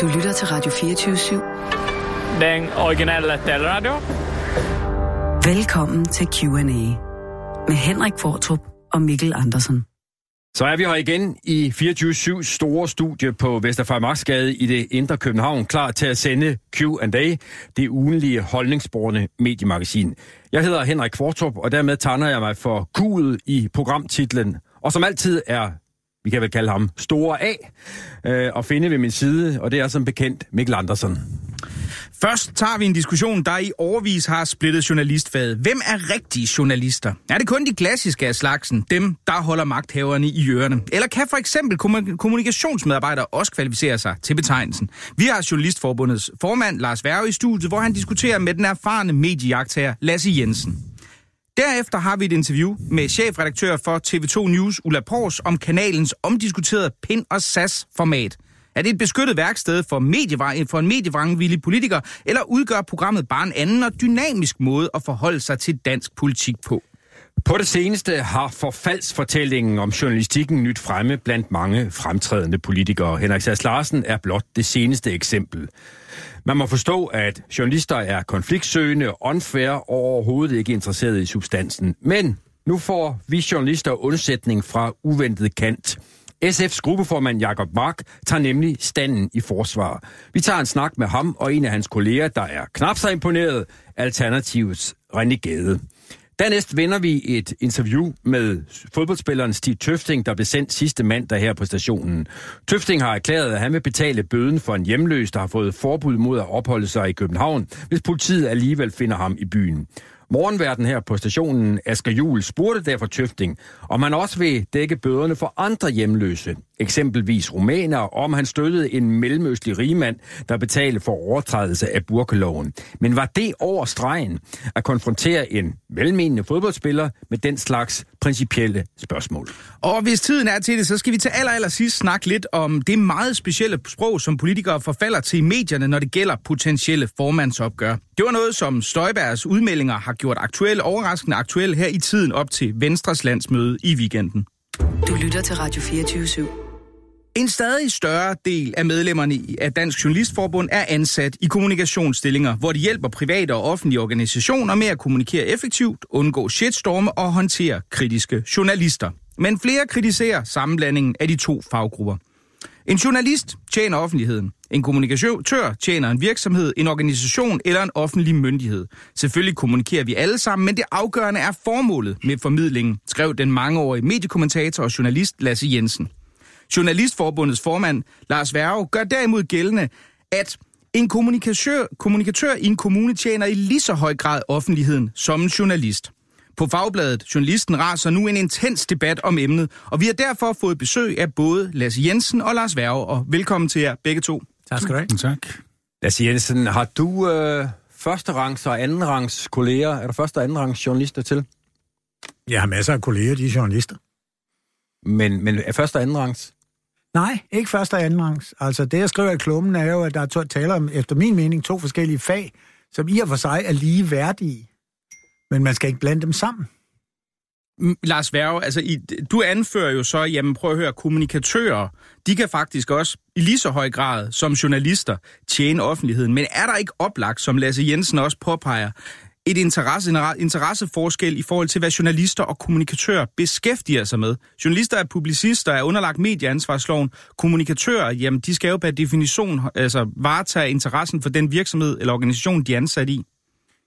Du lytter til Radio 24-7. Den originale taleradio. Velkommen til Q&A med Henrik Fortrup og Mikkel Andersen. Så er vi her igen i 24-7 store studie på Vesterfejmarksgade i det indre København, klar til at sende Q&A, det ugenlige holdningsborgende mediemagasin. Jeg hedder Henrik Fortrup, og dermed tegner jeg mig for Q'et i programtitlen. Og som altid er, vi kan vel kalde ham Store A, øh, og finde ved min side, og det er som bekendt Mikkel Andersen. Først tager vi en diskussion, der i overvis har splittet journalistfaget. Hvem er rigtige journalister? Er det kun de klassiske af slagsen, dem der holder magthaverne i ørerne? Eller kan for eksempel kommunikationsmedarbejdere også kvalificere sig til betegnelsen? Vi har Journalistforbundets formand Lars Værge i studiet, hvor han diskuterer med den erfarne mediejagtager Lasse Jensen. Derefter har vi et interview med chefredaktør for TV2 News Ulla Pors om kanalens omdiskuterede pin- og SAS-format – er det et beskyttet værksted for, for en medievrangvillig politiker, eller udgør programmet bare en anden og dynamisk måde at forholde sig til dansk politik på? På det seneste har forfaldsfortællingen om journalistikken nyt fremme blandt mange fremtrædende politikere. Henrik Sass Larsen er blot det seneste eksempel. Man må forstå, at journalister er konfliktsøgende, unfair og overhovedet ikke interesseret i substansen. Men nu får vi journalister undsætning fra uventet kant. SF's gruppeformand Jakob Mark tager nemlig standen i forsvar. Vi tager en snak med ham og en af hans kolleger, der er knap så imponeret, Alternativets renegade. Dernæst vender vi et interview med fodboldspilleren Stig Tøfting, der blev sendt sidste mandag her på stationen. Tøfting har erklæret, at han vil betale bøden for en hjemløs, der har fået forbud mod at opholde sig i København, hvis politiet alligevel finder ham i byen. Morgenverden her på stationen, Asger Jul, spurgte derfor Tøfting, om han også vil dække bøderne for andre hjemløse, eksempelvis rumæner, om han støttede en mellemøstlig rigmand, der betalte for overtrædelse af burkeloven. Men var det over stregen at konfrontere en velmenende fodboldspiller med den slags principielle spørgsmål? Og hvis tiden er til det, så skal vi til aller, aller sidst snakke lidt om det meget specielle sprog, som politikere forfalder til i medierne, når det gælder potentielle formandsopgør. Det var noget, som Støjbergs udmeldinger har gjort aktuel, overraskende aktuel her i tiden op til Venstres landsmøde i weekenden. Du lytter til Radio 24 /7. En stadig større del af medlemmerne af Dansk Journalistforbund er ansat i kommunikationsstillinger, hvor de hjælper private og offentlige organisationer med at kommunikere effektivt, undgå shitstorme og håndtere kritiske journalister. Men flere kritiserer sammenblandingen af de to faggrupper. En journalist tjener offentligheden. En kommunikatør tjener en virksomhed, en organisation eller en offentlig myndighed. Selvfølgelig kommunikerer vi alle sammen, men det afgørende er formålet med formidlingen, skrev den mangeårige mediekommentator og journalist Lasse Jensen. Journalistforbundets formand, Lars Værge, gør derimod gældende, at en kommunikatør, kommunikatør i en kommune tjener i lige så høj grad offentligheden som en journalist. På fagbladet Journalisten raser nu en intens debat om emnet, og vi har derfor fået besøg af både Lasse Jensen og Lars Værge, og velkommen til jer begge to. Tak skal du have. Tak. Lasse Jensen, har du øh, første rangs og anden rangs kolleger? Er der første og anden rangs journalister til? Jeg har masser af kolleger, de er journalister. Men, men er første og anden rangs? Nej, ikke første og anden rangs. Altså det, jeg skriver i klummen, er jo, at der er tale om, efter min mening, to forskellige fag, som i og for sig er lige værdige. Men man skal ikke blande dem sammen. Mm, Lars Værge, altså i, du anfører jo så, jamen prøv at høre, kommunikatører, de kan faktisk også i lige så høj grad som journalister tjene offentligheden. Men er der ikke oplagt, som Lasse Jensen også påpeger, et interesse, interesseforskel i forhold til, hvad journalister og kommunikatører beskæftiger sig med. Journalister er publicister, er underlagt medieansvarsloven. Kommunikatører, jamen, de skal jo per definition altså, varetage interessen for den virksomhed eller organisation, de er ansat i.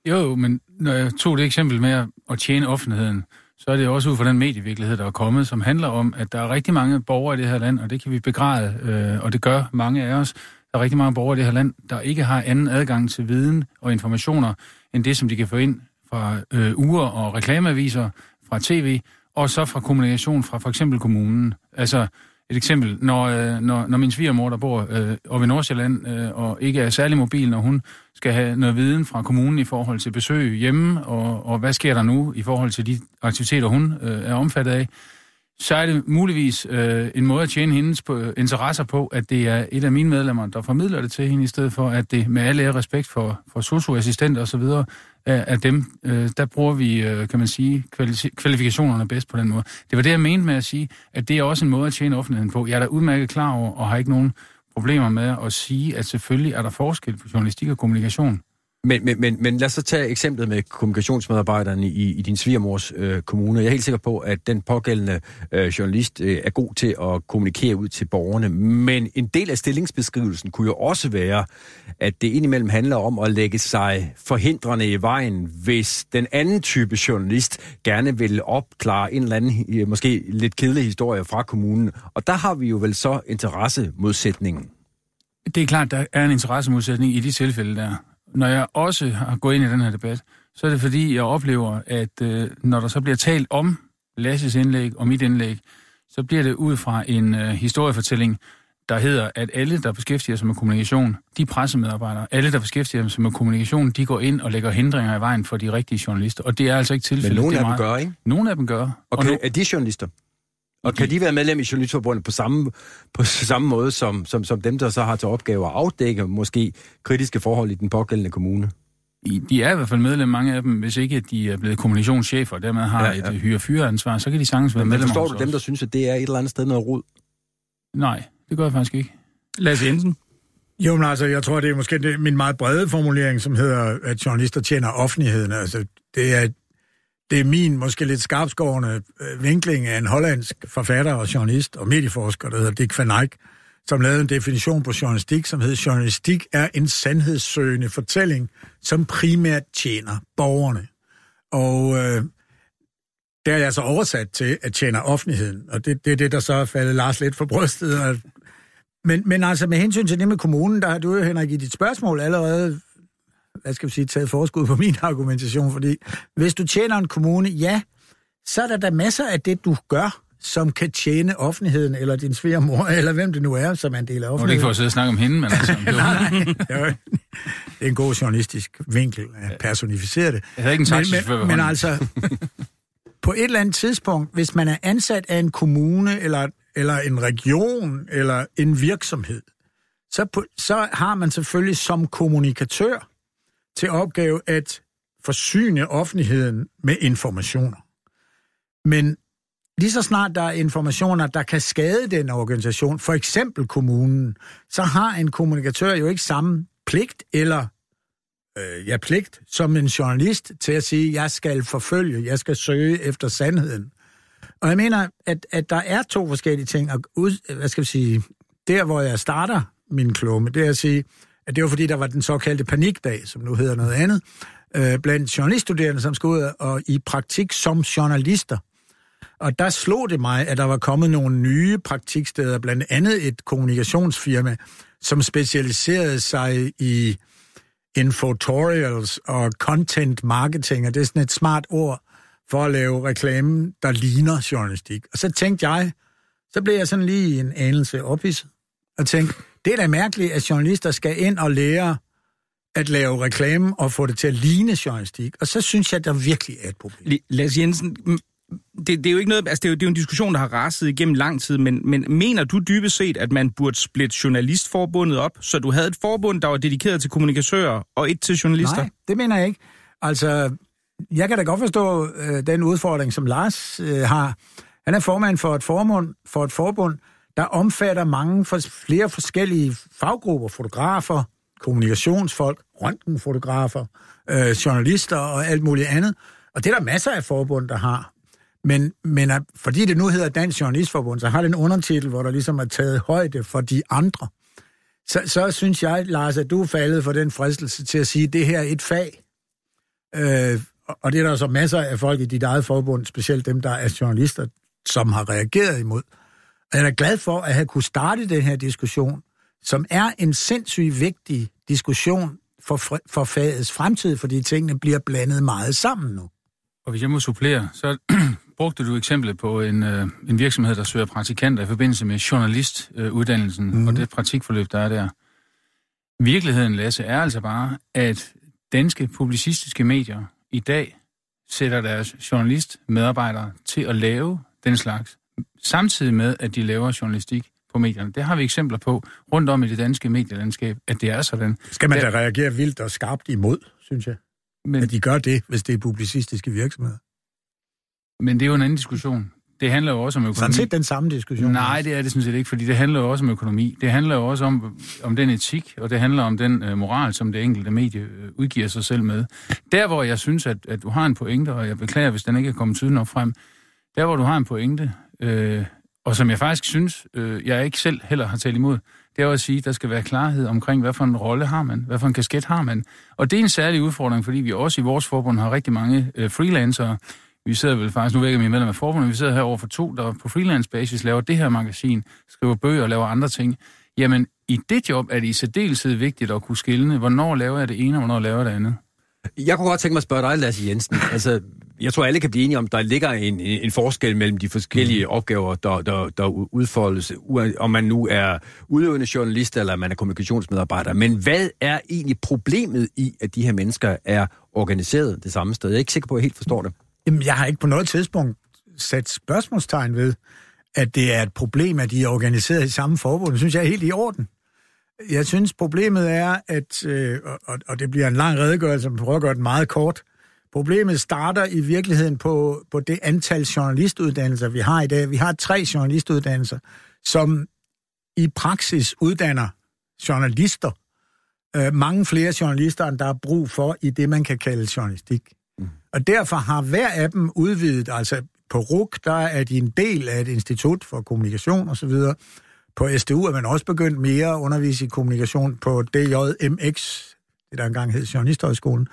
Jo, men når jeg tog det eksempel med at tjene offentligheden, så er det også ud fra den medievirkelighed, der er kommet, som handler om, at der er rigtig mange borgere i det her land, og det kan vi begræde, øh, og det gør mange af os. Der er rigtig mange borgere i det her land, der ikke har anden adgang til viden og informationer, end det, som de kan få ind fra øh, uger og reklameaviser, fra tv, og så fra kommunikation fra for eksempel kommunen. Altså et eksempel, når, øh, når, når min svigermor, der bor øh, oppe i Nordsjælland, øh, og ikke er særlig mobil, når hun skal have noget viden fra kommunen i forhold til besøg hjemme, og, og hvad sker der nu i forhold til de aktiviteter, hun øh, er omfattet af, så er det muligvis øh, en måde at tjene hendes på, øh, interesser på, at det er et af mine medlemmer, der formidler det til hende, i stedet for, at det med alle respekt for, for socioassistenter osv., af dem, øh, der bruger vi, øh, kan man sige, kvalifikationerne bedst på den måde. Det var det, jeg mente med at sige, at det er også en måde at tjene offentligheden på. Jeg er da udmærket klar over, og har ikke nogen problemer med at sige, at selvfølgelig er der forskel på journalistik og kommunikation. Men, men, men, men lad os så tage eksemplet med kommunikationsmedarbejderne i, i din svigermors øh, kommune. Jeg er helt sikker på, at den pågældende øh, journalist øh, er god til at kommunikere ud til borgerne. Men en del af stillingsbeskrivelsen kunne jo også være, at det indimellem handler om at lægge sig forhindrende i vejen, hvis den anden type journalist gerne vil opklare en eller anden, øh, måske lidt kedelig historie fra kommunen. Og der har vi jo vel så interessemodsætningen. Det er klart, der er en interessemodsætning i de tilfælde der når jeg også har gået ind i den her debat, så er det fordi, jeg oplever, at øh, når der så bliver talt om Lasses indlæg og mit indlæg, så bliver det ud fra en øh, historiefortælling, der hedder, at alle, der beskæftiger sig med kommunikation, de pressemedarbejdere, alle, der beskæftiger sig med kommunikation, de går ind og lægger hindringer i vejen for de rigtige journalister. Og det er altså ikke tilfældet. Men nogle af dem gør, ikke? Nogle af dem gør. Og, og no- er de journalister? Og kan de være medlem i Journalistforbundet på samme, på samme måde som, som, som dem, der så har til opgave at afdække måske kritiske forhold i den pågældende kommune? De er i hvert fald medlem, mange af dem, hvis ikke de er blevet kommunikationschefer, og dermed har ja, ja. et hyre-fyre-ansvar, så kan de sagtens være medlem. Men forstår du dem, der synes, at det er et eller andet sted noget rod? Nej, det gør jeg faktisk ikke. Lasse Jensen? Jo, men altså, jeg tror, det er måske det, min meget brede formulering, som hedder, at journalister tjener offentligheden. Altså, det er det er min måske lidt skarpskårende øh, vinkling af en hollandsk forfatter og journalist og medieforsker, der hedder Dick van Eyck, som lavede en definition på journalistik, som hedder, journalistik er en sandhedssøgende fortælling, som primært tjener borgerne. Og øh, der er jeg så oversat til at tjene offentligheden, og det, det er det, der så er faldet Lars lidt for brystet. Men, men altså med hensyn til det med kommunen, der har du jo, Henrik, i dit spørgsmål allerede hvad skal vi sige, taget forskud på min argumentation, fordi hvis du tjener en kommune, ja, så er der da masser af det, du gør, som kan tjene offentligheden, eller din svigermor, eller hvem det nu er, som er en del af offentligheden. Nu er det ikke for at sidde og snakke om hende, men altså... nej, nej. Det er en god journalistisk vinkel at personificere det. Jeg havde ikke en men, men, men altså, på et eller andet tidspunkt, hvis man er ansat af en kommune, eller, eller en region, eller en virksomhed, så, på, så har man selvfølgelig som kommunikatør til opgave at forsyne offentligheden med informationer. Men lige så snart der er informationer, der kan skade den organisation, for eksempel kommunen, så har en kommunikatør jo ikke samme pligt eller øh, ja, pligt som en journalist til at sige, jeg skal forfølge, jeg skal søge efter sandheden. Og jeg mener, at, at der er to forskellige ting. Og ud, hvad skal vi sige, der hvor jeg starter min klumme, det er at sige, at det var fordi, der var den såkaldte panikdag, som nu hedder noget andet, øh, blandt journaliststuderende, som skulle ud og i praktik som journalister. Og der slog det mig, at der var kommet nogle nye praktiksteder, blandt andet et kommunikationsfirma, som specialiserede sig i infotorials og content marketing, og det er sådan et smart ord for at lave reklame, der ligner journalistik. Og så tænkte jeg, så blev jeg sådan lige en anelse ophidset, og tænkte, det er da mærkeligt, at journalister skal ind og lære at lave reklame og få det til at ligne journalistik. Og så synes jeg, at der virkelig er et problem. Lars Jensen, det, det er jo ikke noget, altså det er jo, det er jo en diskussion, der har raset igennem lang tid, men, men mener du dybest set, at man burde splitte journalistforbundet op, så du havde et forbund, der var dedikeret til kommunikatører, og et til journalister? Nej, det mener jeg ikke. Altså, jeg kan da godt forstå øh, den udfordring, som Lars øh, har. Han er formand for et, formund, for et forbund, der omfatter mange for, flere forskellige faggrupper, fotografer, kommunikationsfolk, røntgenfotografer, øh, journalister og alt muligt andet. Og det er der masser af forbund, der har. Men, men at, fordi det nu hedder Dansk Journalistforbund, så har det en undertitel, hvor der ligesom er taget højde for de andre. Så, så synes jeg, Lars, at du er faldet for den fristelse til at sige, at det her er et fag. Øh, og det er der så masser af folk i dit eget forbund, specielt dem, der er journalister, som har reageret imod. Øh, jeg er glad for at have kunne starte den her diskussion, som er en sindssygt vigtig diskussion for, for fagets fremtid, fordi tingene bliver blandet meget sammen nu. Og hvis jeg må supplere, så brugte du eksemplet på en, øh, en virksomhed, der søger praktikanter i forbindelse med journalistuddannelsen øh, mm. og det praktikforløb, der er der. Virkeligheden, Lasse, er altså bare, at danske publicistiske medier i dag sætter deres journalistmedarbejdere til at lave den slags samtidig med, at de laver journalistik på medierne. Det har vi eksempler på rundt om i det danske medielandskab, at det er sådan. Skal man da reagere vildt og skarpt imod, synes jeg? Men, at de gør det, hvis det er publicistiske virksomheder. Men det er jo en anden diskussion. det handler jo også om økonomi. Sådan set den samme diskussion. Nej, det er det sådan set ikke, fordi det handler jo også om økonomi. Det handler jo også om, om den etik, og det handler om den øh, moral, som det enkelte medie øh, udgiver sig selv med. Der, hvor jeg synes, at, at du har en pointe, og jeg beklager, hvis den ikke er kommet tydeligt nok frem, der, hvor du har en pointe, øh, og som jeg faktisk synes, øh, jeg ikke selv heller har talt imod, det er jo at sige, at der skal være klarhed omkring, hvad for en rolle har man, hvad for en kasket har man. Og det er en særlig udfordring, fordi vi også i vores forbund har rigtig mange øh, freelancere. Vi sidder vel faktisk, nu vækker vi medlem af forbundet, vi sidder her over for to, der på freelance-basis laver det her magasin, skriver bøger og laver andre ting. Jamen, i det job er det i særdeleshed vigtigt at kunne skille, hvornår laver jeg det ene, og hvornår laver jeg det andet. Jeg kunne godt tænke mig at spørge dig, Lasse Jensen. Altså, jeg tror, alle kan blive enige om, der ligger en, en forskel mellem de forskellige mm. opgaver, der, der, der udfoldes, om man nu er udøvende journalist, eller man er kommunikationsmedarbejder. Men hvad er egentlig problemet i, at de her mennesker er organiseret det samme sted? Jeg er ikke sikker på, at jeg helt forstår det. Jamen, jeg har ikke på noget tidspunkt sat spørgsmålstegn ved, at det er et problem, at de er organiseret i samme forbund. Det synes jeg er helt i orden. Jeg synes, problemet er, at, øh, og, og det bliver en lang redegørelse, som prøver at gøre det meget kort, problemet starter i virkeligheden på, på det antal journalistuddannelser, vi har i dag. Vi har tre journalistuddannelser, som i praksis uddanner journalister. Øh, mange flere journalister, end der er brug for i det, man kan kalde journalistik. Mm. Og derfor har hver af dem udvidet, altså på RUK, der er de en del af et institut for kommunikation osv., på SDU er man også begyndt mere at undervise i kommunikation på DJMX, det der engang hed Journalisthøjskolen.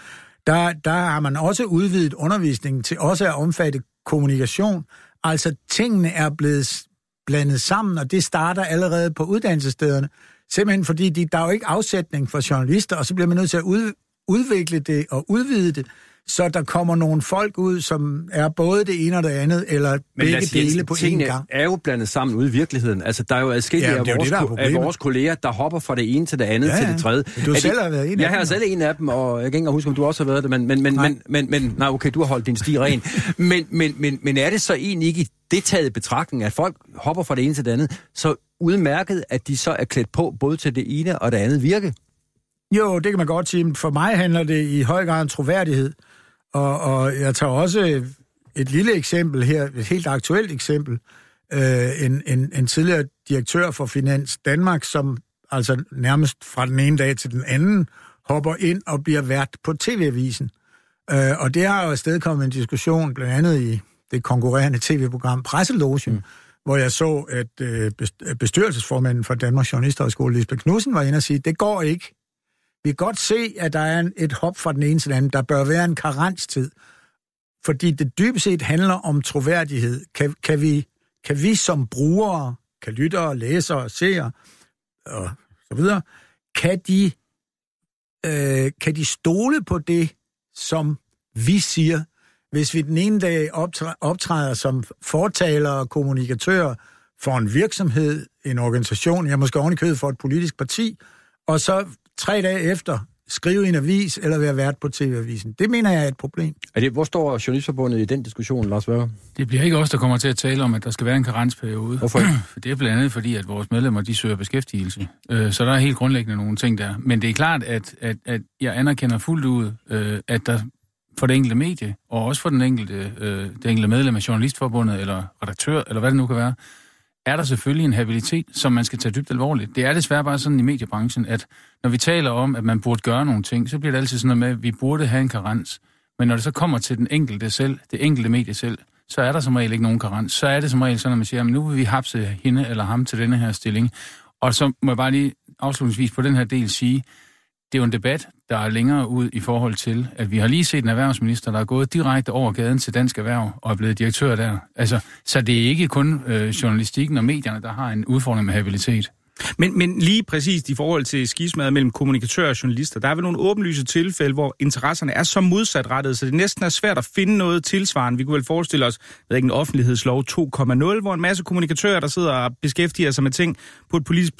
Der, der har man også udvidet undervisningen til også at omfatte kommunikation. Altså tingene er blevet blandet sammen, og det starter allerede på uddannelsesstederne. Simpelthen fordi de, der er jo ikke afsætning for journalister, og så bliver man nødt til at ud, udvikle det og udvide det så der kommer nogle folk ud, som er både det ene og det andet, eller Men begge dele på en gang. er jo blandet sammen ude i virkeligheden. Altså, der er jo adskillige ja, af, vores, det, af vores kolleger, der hopper fra det ene til det andet ja, til det tredje. Du er selv har været en af Jeg har selv en af dem, og jeg kan ikke huske, om du også har været det, men, men, men, men, men, men nej, okay, du har holdt din sti ren. men, men, men, men er det så egentlig ikke i det taget betragtning, at folk hopper fra det ene til det andet, så udmærket, at de så er klædt på både til det ene og det andet virke? Jo, det kan man godt sige. For mig handler det i høj grad om troværdighed. Og, og jeg tager også et lille eksempel her, et helt aktuelt eksempel. Øh, en, en, en tidligere direktør for Finans Danmark, som altså nærmest fra den ene dag til den anden hopper ind og bliver vært på TV-avisen. Øh, og det har jo afstedkommet en diskussion, blandt andet i det konkurrerende tv-program Presselogen, mm. hvor jeg så, at øh, bestyrelsesformanden for Danmarks Journalisterhøjskole, Lisbeth Knudsen, var inde og sige, det går ikke. Vi kan godt se, at der er et hop fra den ene til den anden. Der bør være en karenstid. Fordi det dybest set handler om troværdighed. Kan, kan, vi, kan vi som brugere, kan lyttere, læsere, seere og så videre, kan de, øh, kan de stole på det, som vi siger, hvis vi den ene dag optræder som fortaler og kommunikatør for en virksomhed, en organisation, ja måske ovenikøbet for et politisk parti, og så tre dage efter skrive i en avis eller være vært på TV-avisen. Det mener jeg er et problem. Er det, hvor står Journalistforbundet i den diskussion, Lars Vøre? Det bliver ikke os, der kommer til at tale om, at der skal være en karensperiode. Hvorfor For det er blandt andet fordi, at vores medlemmer de søger beskæftigelse. Øh, så der er helt grundlæggende nogle ting der. Men det er klart, at, at, at jeg anerkender fuldt ud, øh, at der for det enkelte medie, og også for den enkelte, øh, det enkelte medlem af Journalistforbundet, eller redaktør, eller hvad det nu kan være, er der selvfølgelig en habilitet, som man skal tage dybt alvorligt. Det er desværre bare sådan i mediebranchen, at når vi taler om, at man burde gøre nogle ting, så bliver det altid sådan noget med, at vi burde have en karens. Men når det så kommer til den enkelte selv, det enkelte medie selv, så er der som regel ikke nogen karens. Så er det som regel sådan, at man siger, at nu vil vi hapse hende eller ham til denne her stilling. Og så må jeg bare lige afslutningsvis på den her del sige, det er jo en debat, der er længere ud i forhold til, at vi har lige set en erhvervsminister, der er gået direkte over gaden til Dansk Erhverv og er blevet direktør der. Altså, så det er ikke kun øh, journalistikken og medierne, der har en udfordring med habilitet. Men, men lige præcis i forhold til skismadet mellem kommunikatører og journalister, der er vel nogle åbenlyse tilfælde, hvor interesserne er så modsatrettede, så det næsten er svært at finde noget tilsvarende. Vi kunne vel forestille os, ved ikke, en offentlighedslov 2.0, hvor en masse kommunikatører, der sidder og beskæftiger sig med ting på et politisk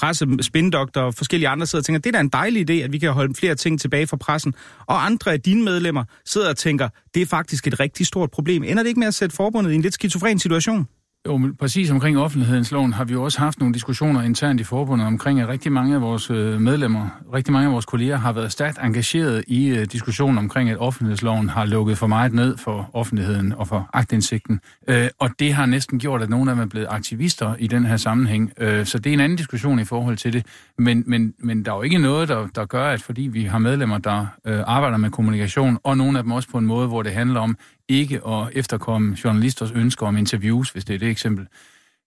presse, spindokter og forskellige andre sidder og tænker, det er da en dejlig idé, at vi kan holde flere ting tilbage fra pressen. Og andre af dine medlemmer sidder og tænker, det er faktisk et rigtig stort problem. Ender det ikke med at sætte forbundet i en lidt skizofren situation? Jo, men præcis omkring offentlighedsloven har vi jo også haft nogle diskussioner internt i forbundet omkring, at rigtig mange af vores øh, medlemmer, rigtig mange af vores kolleger har været stærkt engageret i øh, diskussionen omkring, at offentlighedsloven har lukket for meget ned for offentligheden og for agtindsigten. Øh, og det har næsten gjort, at nogle af dem er blevet aktivister i den her sammenhæng. Øh, så det er en anden diskussion i forhold til det. Men, men, men der er jo ikke noget, der, der gør, at fordi vi har medlemmer, der arbejder med kommunikation, og nogle af dem også på en måde, hvor det handler om ikke at efterkomme journalisters ønsker om interviews, hvis det er det eksempel.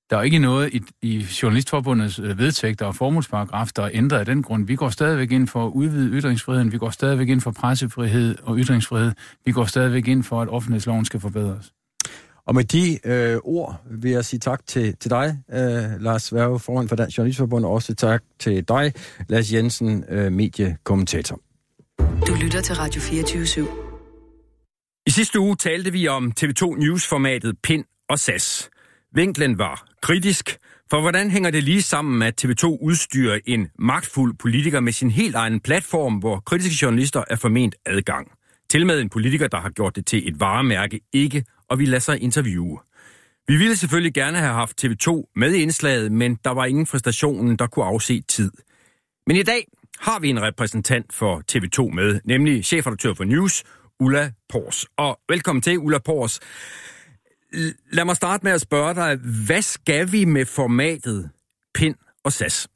Der er ikke noget i, i Journalistforbundets øh, vedtægter og formålsparagraf, der er ændret af den grund. Vi går stadigvæk ind for at udvide ytringsfriheden, vi går stadigvæk ind for pressefrihed og ytringsfrihed, vi går stadigvæk ind for, at offentlighedsloven skal forbedres. Og med de øh, ord vil jeg sige tak til, til dig, øh, Lars Værge, foran for Dansk Journalistforbund, og også tak til dig, Lars Jensen, øh, mediekommentator. Du lytter til Radio 24 /7. I sidste uge talte vi om TV2 News-formatet PIN og SAS. Vinklen var kritisk, for hvordan hænger det lige sammen at TV2 udstyrer en magtfuld politiker med sin helt egen platform, hvor kritiske journalister er forment adgang? Til med en politiker, der har gjort det til et varemærke ikke, og vi lader sig interviewe. Vi ville selvfølgelig gerne have haft TV2 med i indslaget, men der var ingen fra stationen, der kunne afse tid. Men i dag har vi en repræsentant for TV2 med, nemlig chefredaktør for News, Ulla Pors. Og velkommen til, Ulla Pors. Lad mig starte med at spørge dig, hvad skal vi med formatet PIN og SAS?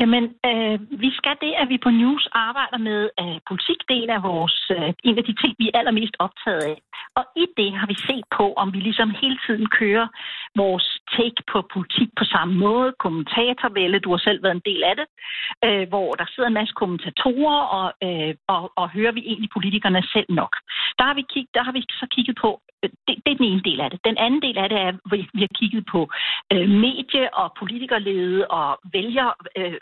Jamen, øh, vi skal det, at vi på News arbejder med øh, politikdelen af vores, øh, en af de ting, vi er allermest optaget af. Og i det har vi set på, om vi ligesom hele tiden kører vores take på politik på samme måde. Kommentatorvælde, du har selv været en del af det, øh, hvor der sidder en masse kommentatorer, og, øh, og, og hører vi egentlig politikerne selv nok. Der har vi, kig, der har vi så kigget på, det, det er den ene del af det. Den anden del af det er, at vi har kigget på øh, medie- og politikerlede og vælger, øh,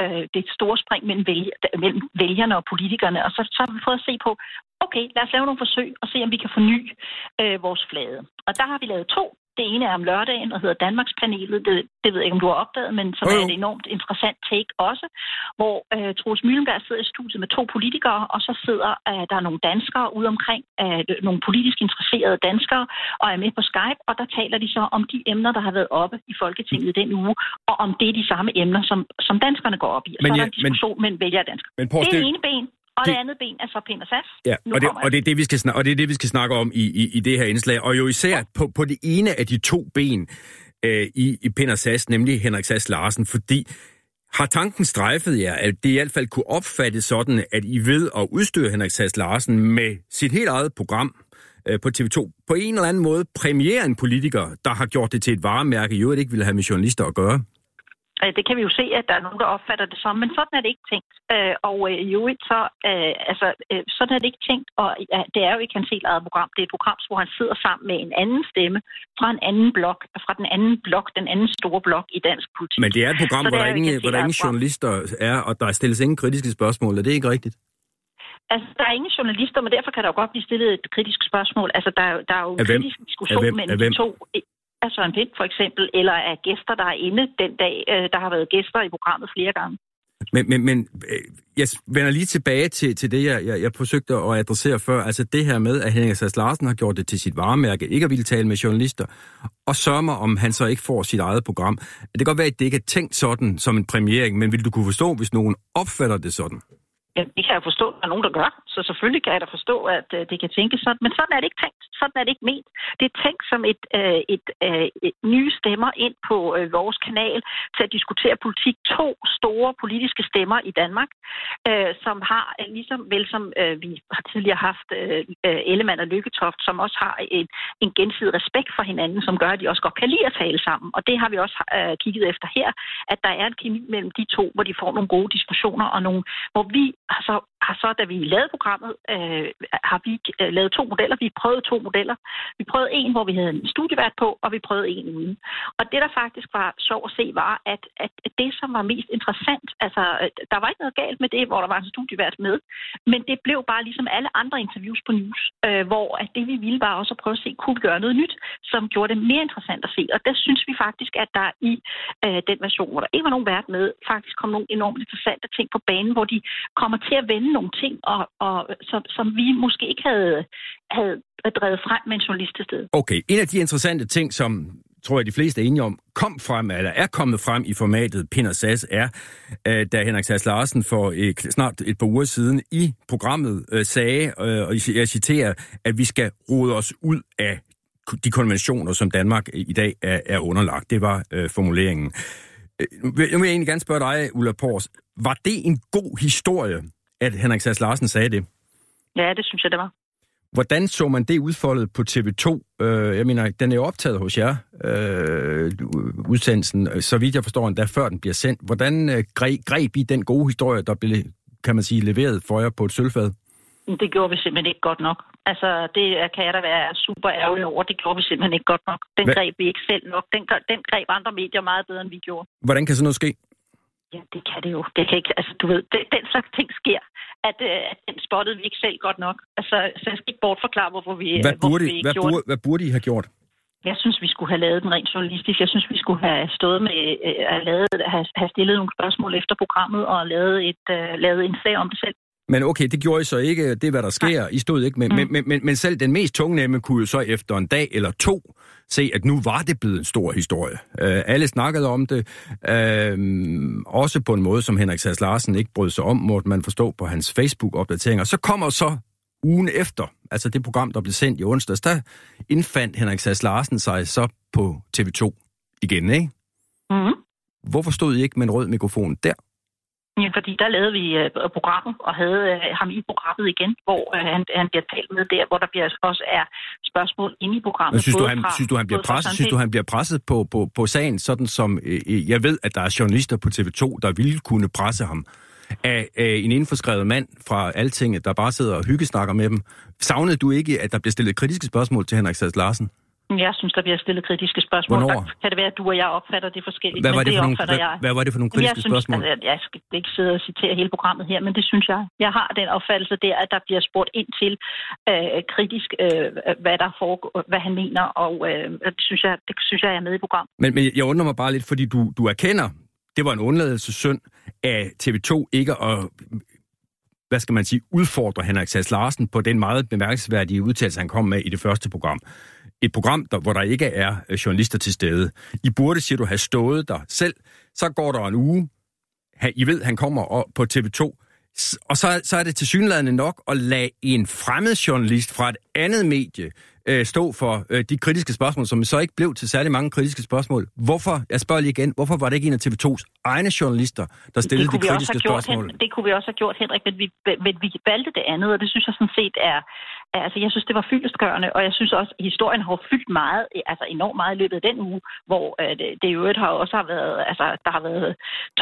øh, det store spring mellem, vælger, mellem vælgerne og politikerne. Og så, så har vi fået at se på, okay, lad os lave nogle forsøg og se, om vi kan forny øh, vores flade. Og der har vi lavet to det ene er om lørdagen og hedder Danmarkspanelet. Det, det ved jeg ikke, om du har opdaget, men som er et enormt interessant take også, hvor øh, Troels Møllenberg sidder i studiet med to politikere, og så sidder øh, der nogle danskere ude omkring, øh, nogle politisk interesserede danskere, og er med på Skype, og der taler de så om de emner, der har været oppe i Folketinget den uge, og om det er de samme emner, som, som danskerne går op i. Og men så er der en diskussion men, mellem vælger og danskere. Men det er det ene ben. Og det, det andet ben er så pind og sas. Ja, og det, og, det er det, vi skal snakke, og det er det, vi skal snakke om i, i, i det her indslag. Og jo især ja. på, på det ene af de to ben øh, i, i pind og sas, nemlig Henrik Sass Larsen, fordi har tanken strejfet jer, at det i hvert fald kunne opfattes sådan, at I ved at udstyre Henrik Sass Larsen med sit helt eget program øh, på TV2, på en eller anden måde premiere en politiker, der har gjort det til et varemærke, i øvrigt ikke ville have med journalister at gøre? Øh, det kan vi jo se, at der er nogen, der opfatter det som, men sådan er det ikke tænkt. Øh, og øh, jo, så, altså, sådan er det ikke tænkt, og det er jo ikke hans helt eget program. Det er et program, hvor han sidder sammen med en anden stemme fra en anden blok, fra den anden blok, den anden store blok i dansk politik. Men det er et program, hvor der, ingen, hvor der ingen journalister er, og der stilles ingen kritiske spørgsmål. Er det ikke rigtigt? Altså, der er ingen journalister, men derfor kan der jo godt blive stillet et kritisk spørgsmål. Altså, der er, der er jo en kritisk diskussion mellem de to af Søren Pind for eksempel, eller af gæster, der er inde den dag. Øh, der har været gæster i programmet flere gange. Men, men, men øh, jeg vender lige tilbage til, til det, jeg, jeg, jeg forsøgte at adressere før. Altså det her med, at Henrik Sass Larsen har gjort det til sit varemærke, ikke at ville tale med journalister, og sørger om han så ikke får sit eget program. Det kan godt være, at det ikke er tænkt sådan som en premiering, men vil du kunne forstå, hvis nogen opfatter det sådan? Jamen, det kan jeg forstå, at der er nogen, der gør. Så selvfølgelig kan jeg da forstå, at øh, det kan tænkes sådan. Men sådan er det ikke tænkt. Sådan er det ikke ment. Det er tænkt som et, øh, et, øh, et nye stemmer ind på øh, vores kanal til at diskutere politik. To store politiske stemmer i Danmark, øh, som har, øh, ligesom vel som øh, vi har tidligere haft øh, øh, Ellemann og Lykketoft, som også har en, en gensidig respekt for hinanden, som gør, at de også godt kan lide at tale sammen. Og det har vi også øh, kigget efter her, at der er en kemi mellem de to, hvor de får nogle gode diskussioner, og nogle, hvor vi har så, har så da vi lavede programmet, øh, har vi øh, lavet to modeller. Vi prøvede to modeller. Vi prøvede en, hvor vi havde en studievært på, og vi prøvede en uden. Og det, der faktisk var sjovt at se, var, at, at det, som var mest interessant, altså, øh, der var ikke noget galt med det, hvor der var en studievært med, men det blev bare ligesom alle andre interviews på News, øh, hvor at det, vi ville, var også at prøve at se, kunne vi gøre noget nyt, som gjorde det mere interessant at se. Og der synes vi faktisk, at der i øh, den version, hvor der ikke var nogen vært med, faktisk kom nogle enormt interessante ting på banen, hvor de kommer kommer til at vende nogle ting, og, og, som, som vi måske ikke havde, havde drevet frem med en journalist til stede. Okay, en af de interessante ting, som tror jeg, de fleste er enige om, kom frem, eller er kommet frem i formatet Pind og Sass, er, øh, da Henrik Sass Larsen for et, snart et par uger siden i programmet øh, sagde, øh, og jeg citerer, at vi skal rode os ud af de konventioner, som Danmark i dag er, er underlagt. Det var øh, formuleringen. Øh, nu vil jeg egentlig gerne spørge dig, Ulla Pors. Var det en god historie, at Henrik Sass Larsen sagde det? Ja, det synes jeg, det var. Hvordan så man det udfoldet på TV2? Øh, jeg mener, den er jo optaget hos jer, øh, udsendelsen, så vidt jeg forstår endda før den bliver sendt. Hvordan øh, greb, I den gode historie, der blev, kan man sige, leveret for jer på et sølvfad? Det gjorde vi simpelthen ikke godt nok. Altså, det kan jeg da være super ærgerlig over. Det gjorde vi simpelthen ikke godt nok. Den Hva? greb vi ikke selv nok. Den, den greb andre medier meget bedre, end vi gjorde. Hvordan kan sådan noget ske? Ja, det kan det jo. Det kan ikke, altså, du ved, det, den slags ting sker, at, øh, at den spottede vi ikke selv godt nok. Altså, så jeg skal ikke bortforklare, hvorfor vi, hvad burde, hvorfor vi hvad gjorde burde, Hvad burde I have gjort? Jeg synes, vi skulle have lavet den rent journalistisk. Jeg synes, vi skulle have stået med øh, at lave, have, have stillet nogle spørgsmål efter programmet og lavet, et, uh, lavet en sag om det selv. Men okay, det gjorde I så ikke. Det er, hvad der sker. Nej. I stod ikke med. Mm. Men, men, men, selv den mest tungnemme kunne jo så efter en dag eller to se, at nu var det blevet en stor historie. Uh, alle snakkede om det. Uh, også på en måde, som Henrik Sass Larsen ikke brød sig om, måtte man forstå på hans Facebook-opdateringer. Så kommer så ugen efter, altså det program, der blev sendt i onsdags, der indfandt Henrik Sass Larsen sig så på TV2 igen, ikke? Mm. Hvorfor stod I ikke med en rød mikrofon der? Ja, fordi der lavede vi uh, programmet og havde uh, ham i programmet igen, hvor uh, han, han bliver talt med der, hvor der bliver, også er spørgsmål inde i programmet. Men synes, du, han, fra, synes du, han bliver presset? Synes du, han bliver presset på, på, på sagen, sådan som uh, jeg ved, at der er journalister på TV2, der ville kunne presse ham af, af en indforskrevet mand fra Altinget, der bare sidder og hyggesnakker med dem. Savnede du ikke, at der blev stillet kritiske spørgsmål til Henrik Sass Larsen? Jeg synes, der bliver stillet kritiske spørgsmål. Hvornår? Der kan det være, at du og jeg opfatter det forskelligt. Hvad var, det, det, for nogle, hvad, jeg. hvad var det for nogle kritiske jeg synes, spørgsmål? At, jeg skal ikke sidde og citere hele programmet her, men det synes jeg. Jeg har den opfattelse der, at der bliver spurgt ind til øh, kritisk, øh, hvad der foregår, hvad han mener, og øh, det, synes jeg, det synes jeg er med i programmet. Men, men jeg undrer mig bare lidt, fordi du, du erkender, det var en undladelsessynd af TV2 ikke at hvad skal man sige, udfordre Henrik Sass Larsen på den meget bemærkelsesværdige udtalelse, han kom med i det første program. Et program, der, hvor der ikke er øh, journalister til stede. I burde, siger du, have stået der selv. Så går der en uge. I ved, han kommer på TV2. Og så, så er det til synlædende nok at lade en fremmed journalist fra et andet medie øh, stå for øh, de kritiske spørgsmål, som så ikke blev til særlig mange kritiske spørgsmål. Hvorfor, jeg spørger lige igen, hvorfor var det ikke en af TV2's egne journalister, der stillede de kritiske spørgsmål? Hen, det kunne vi også have gjort, Henrik, men vi, men vi valgte det andet, og det synes jeg sådan set er, altså jeg synes, det var fyldestgørende, og jeg synes også, at historien har fyldt meget, altså enormt meget i løbet af den uge, hvor øh, det, det i øvrigt har også har været, altså der har været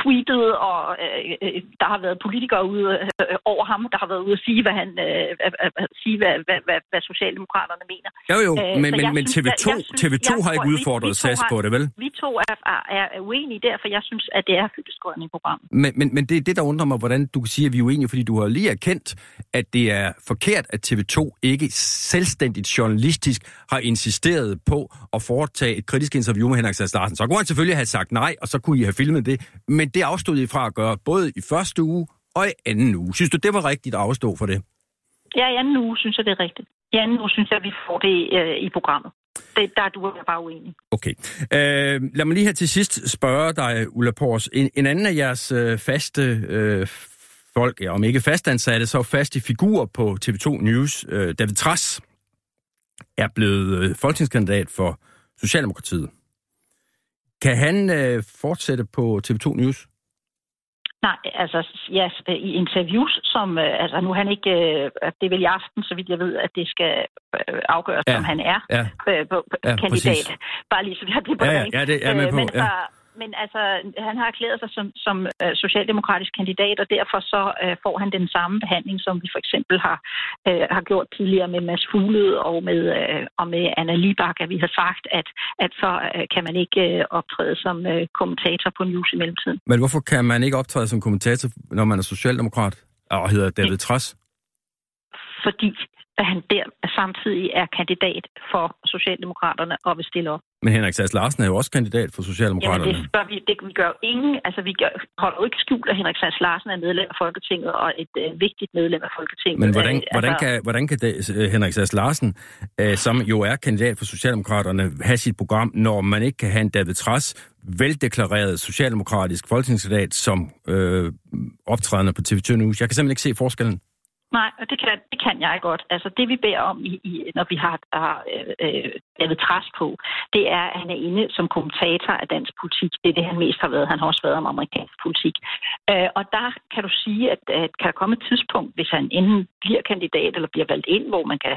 tweetet, og øh, øh der har været politikere ude øh, over ham, der har været ude at sige, hvad han, øh, øh, sige, hvad, hvad, hvad, hvad Socialdemokraterne mener. Jo, jo, øh, men, men, men TV2, jeg, jeg synes, TV2 jeg, har ikke udfordret SAS på det, vel? Vi to er, er, er uenige der, for jeg synes, at det er fyldeskåret i programmet. Men, men, men det er det, der undrer mig, hvordan du kan sige, at vi er uenige, fordi du har lige erkendt, at det er forkert, at TV2 ikke selvstændigt journalistisk har insisteret på at foretage et kritisk interview med Henrik Sass Larsen. Så kunne han selvfølgelig have sagt nej, og så kunne I have filmet det, men det afstod I fra at gøre både i første uge og i anden uge. Synes du, det var rigtigt at afstå for det? Ja, i anden uge synes jeg, det er rigtigt. I anden uge synes jeg, vi får det øh, i programmet. Det, der er du er bare uenig. Okay. Øh, lad mig lige her til sidst spørge dig, Ulla Pors. En, en anden af jeres øh, faste øh, folk, om ikke fastansatte, så faste figurer på TV2 News, øh, David Tras, er blevet øh, folketingskandidat for Socialdemokratiet. Kan han øh, fortsætte på TV2 News? Nej, altså ja, i interviews, som, altså nu han ikke, det er vel i aften, så vidt jeg ved, at det skal afgøres, ja. om han er ja. øh, på, på, ja, kandidat. Præcis. Bare lige så vi har det på ja, ja, ja, det er med på. Men ja. der, men altså, han har erklæret sig som, som uh, socialdemokratisk kandidat, og derfor så uh, får han den samme behandling, som vi for eksempel har, uh, har gjort tidligere med Mads Fugled og med, uh, og med Anna Libak, at vi har sagt, at, at så uh, kan man ikke uh, optræde som uh, kommentator på News i mellemtiden. Men hvorfor kan man ikke optræde som kommentator, når man er socialdemokrat og hedder David Træs? Fordi at han der samtidig er kandidat for Socialdemokraterne og vil stille op. Men Henrik Sass Larsen er jo også kandidat for Socialdemokraterne. Jamen, det gør vi, det, vi gør ingen, altså vi gør, holder jo ikke skjult, at Henrik Sass Larsen er medlem af Folketinget og et øh, vigtigt medlem af Folketinget. Men hvordan, Øh, hvordan, altså, kan, hvordan kan det, øh, Henrik Sass Larsen, øh, som jo er kandidat for Socialdemokraterne, have sit program, når man ikke kan have en David Tras, veldeklareret socialdemokratisk folketingskandidat, som øh, optrædende på TV2 News? Jeg kan simpelthen ikke se forskellen. Nej, og det kan, det kan jeg godt. Altså det vi beder om, i, i, når vi har, har øh, David Træs på, det er, at han er inde som kommentator af dansk politik. Det er det, han mest har været. Han har også været om amerikansk politik. Øh, og der kan du sige, at, at kan der komme et tidspunkt, hvis han enten bliver kandidat eller bliver valgt ind, hvor man kan,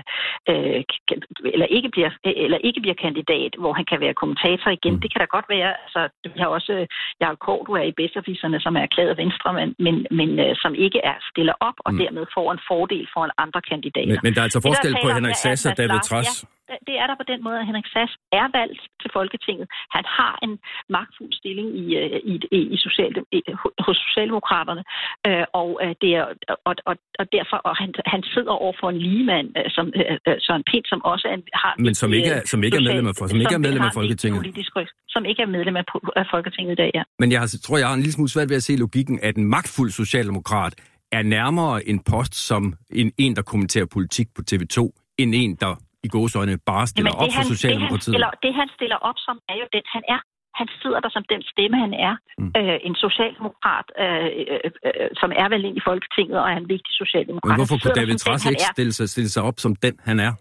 øh, kan eller, ikke bliver, eller ikke bliver kandidat, hvor han kan være kommentator igen. Mm. Det kan da godt være. Altså, vi har også øh, Jarl Kort, er i bedsterfiserne, som er erklæret venstre, men, men, men øh, som ikke er stiller op, og Mm. dermed får en fordel foran andre kandidater. Men, men der er altså forskel på Henrik Sass og David Tras. Ja, det er der på den måde, at Henrik Sass er valgt til Folketinget. Han har en magtfuld stilling i, øh, i, i, i social, i, hos Socialdemokraterne, øh, og, øh, det er, og, og, og derfor og han, han sidder over for en ligemand, øh, som øh, Søren Pind, som også er, har... Men som ikke er, som ikke er medlem af, som ikke er medlem af Folketinget. Politisk, som ikke er medlem af Folketinget i dag, ja. Men jeg har, tror, jeg har en lille smule svært ved at se logikken, at en magtfuld socialdemokrat er nærmere en post som en, en der kommenterer politik på TV2, end en, der i gåsøjne bare stiller Jamen, op for det, han, det, han Socialdemokratiet. stiller, det, han stiller op som, er jo den, han er. Han sidder der som den stemme, han er. Mm. Øh, en socialdemokrat, øh, øh, øh, som er valgt ind i Folketinget og er en vigtig socialdemokrat. Men Han hvorfor kunne David han ikke stille sig, stille sig op som den, han er?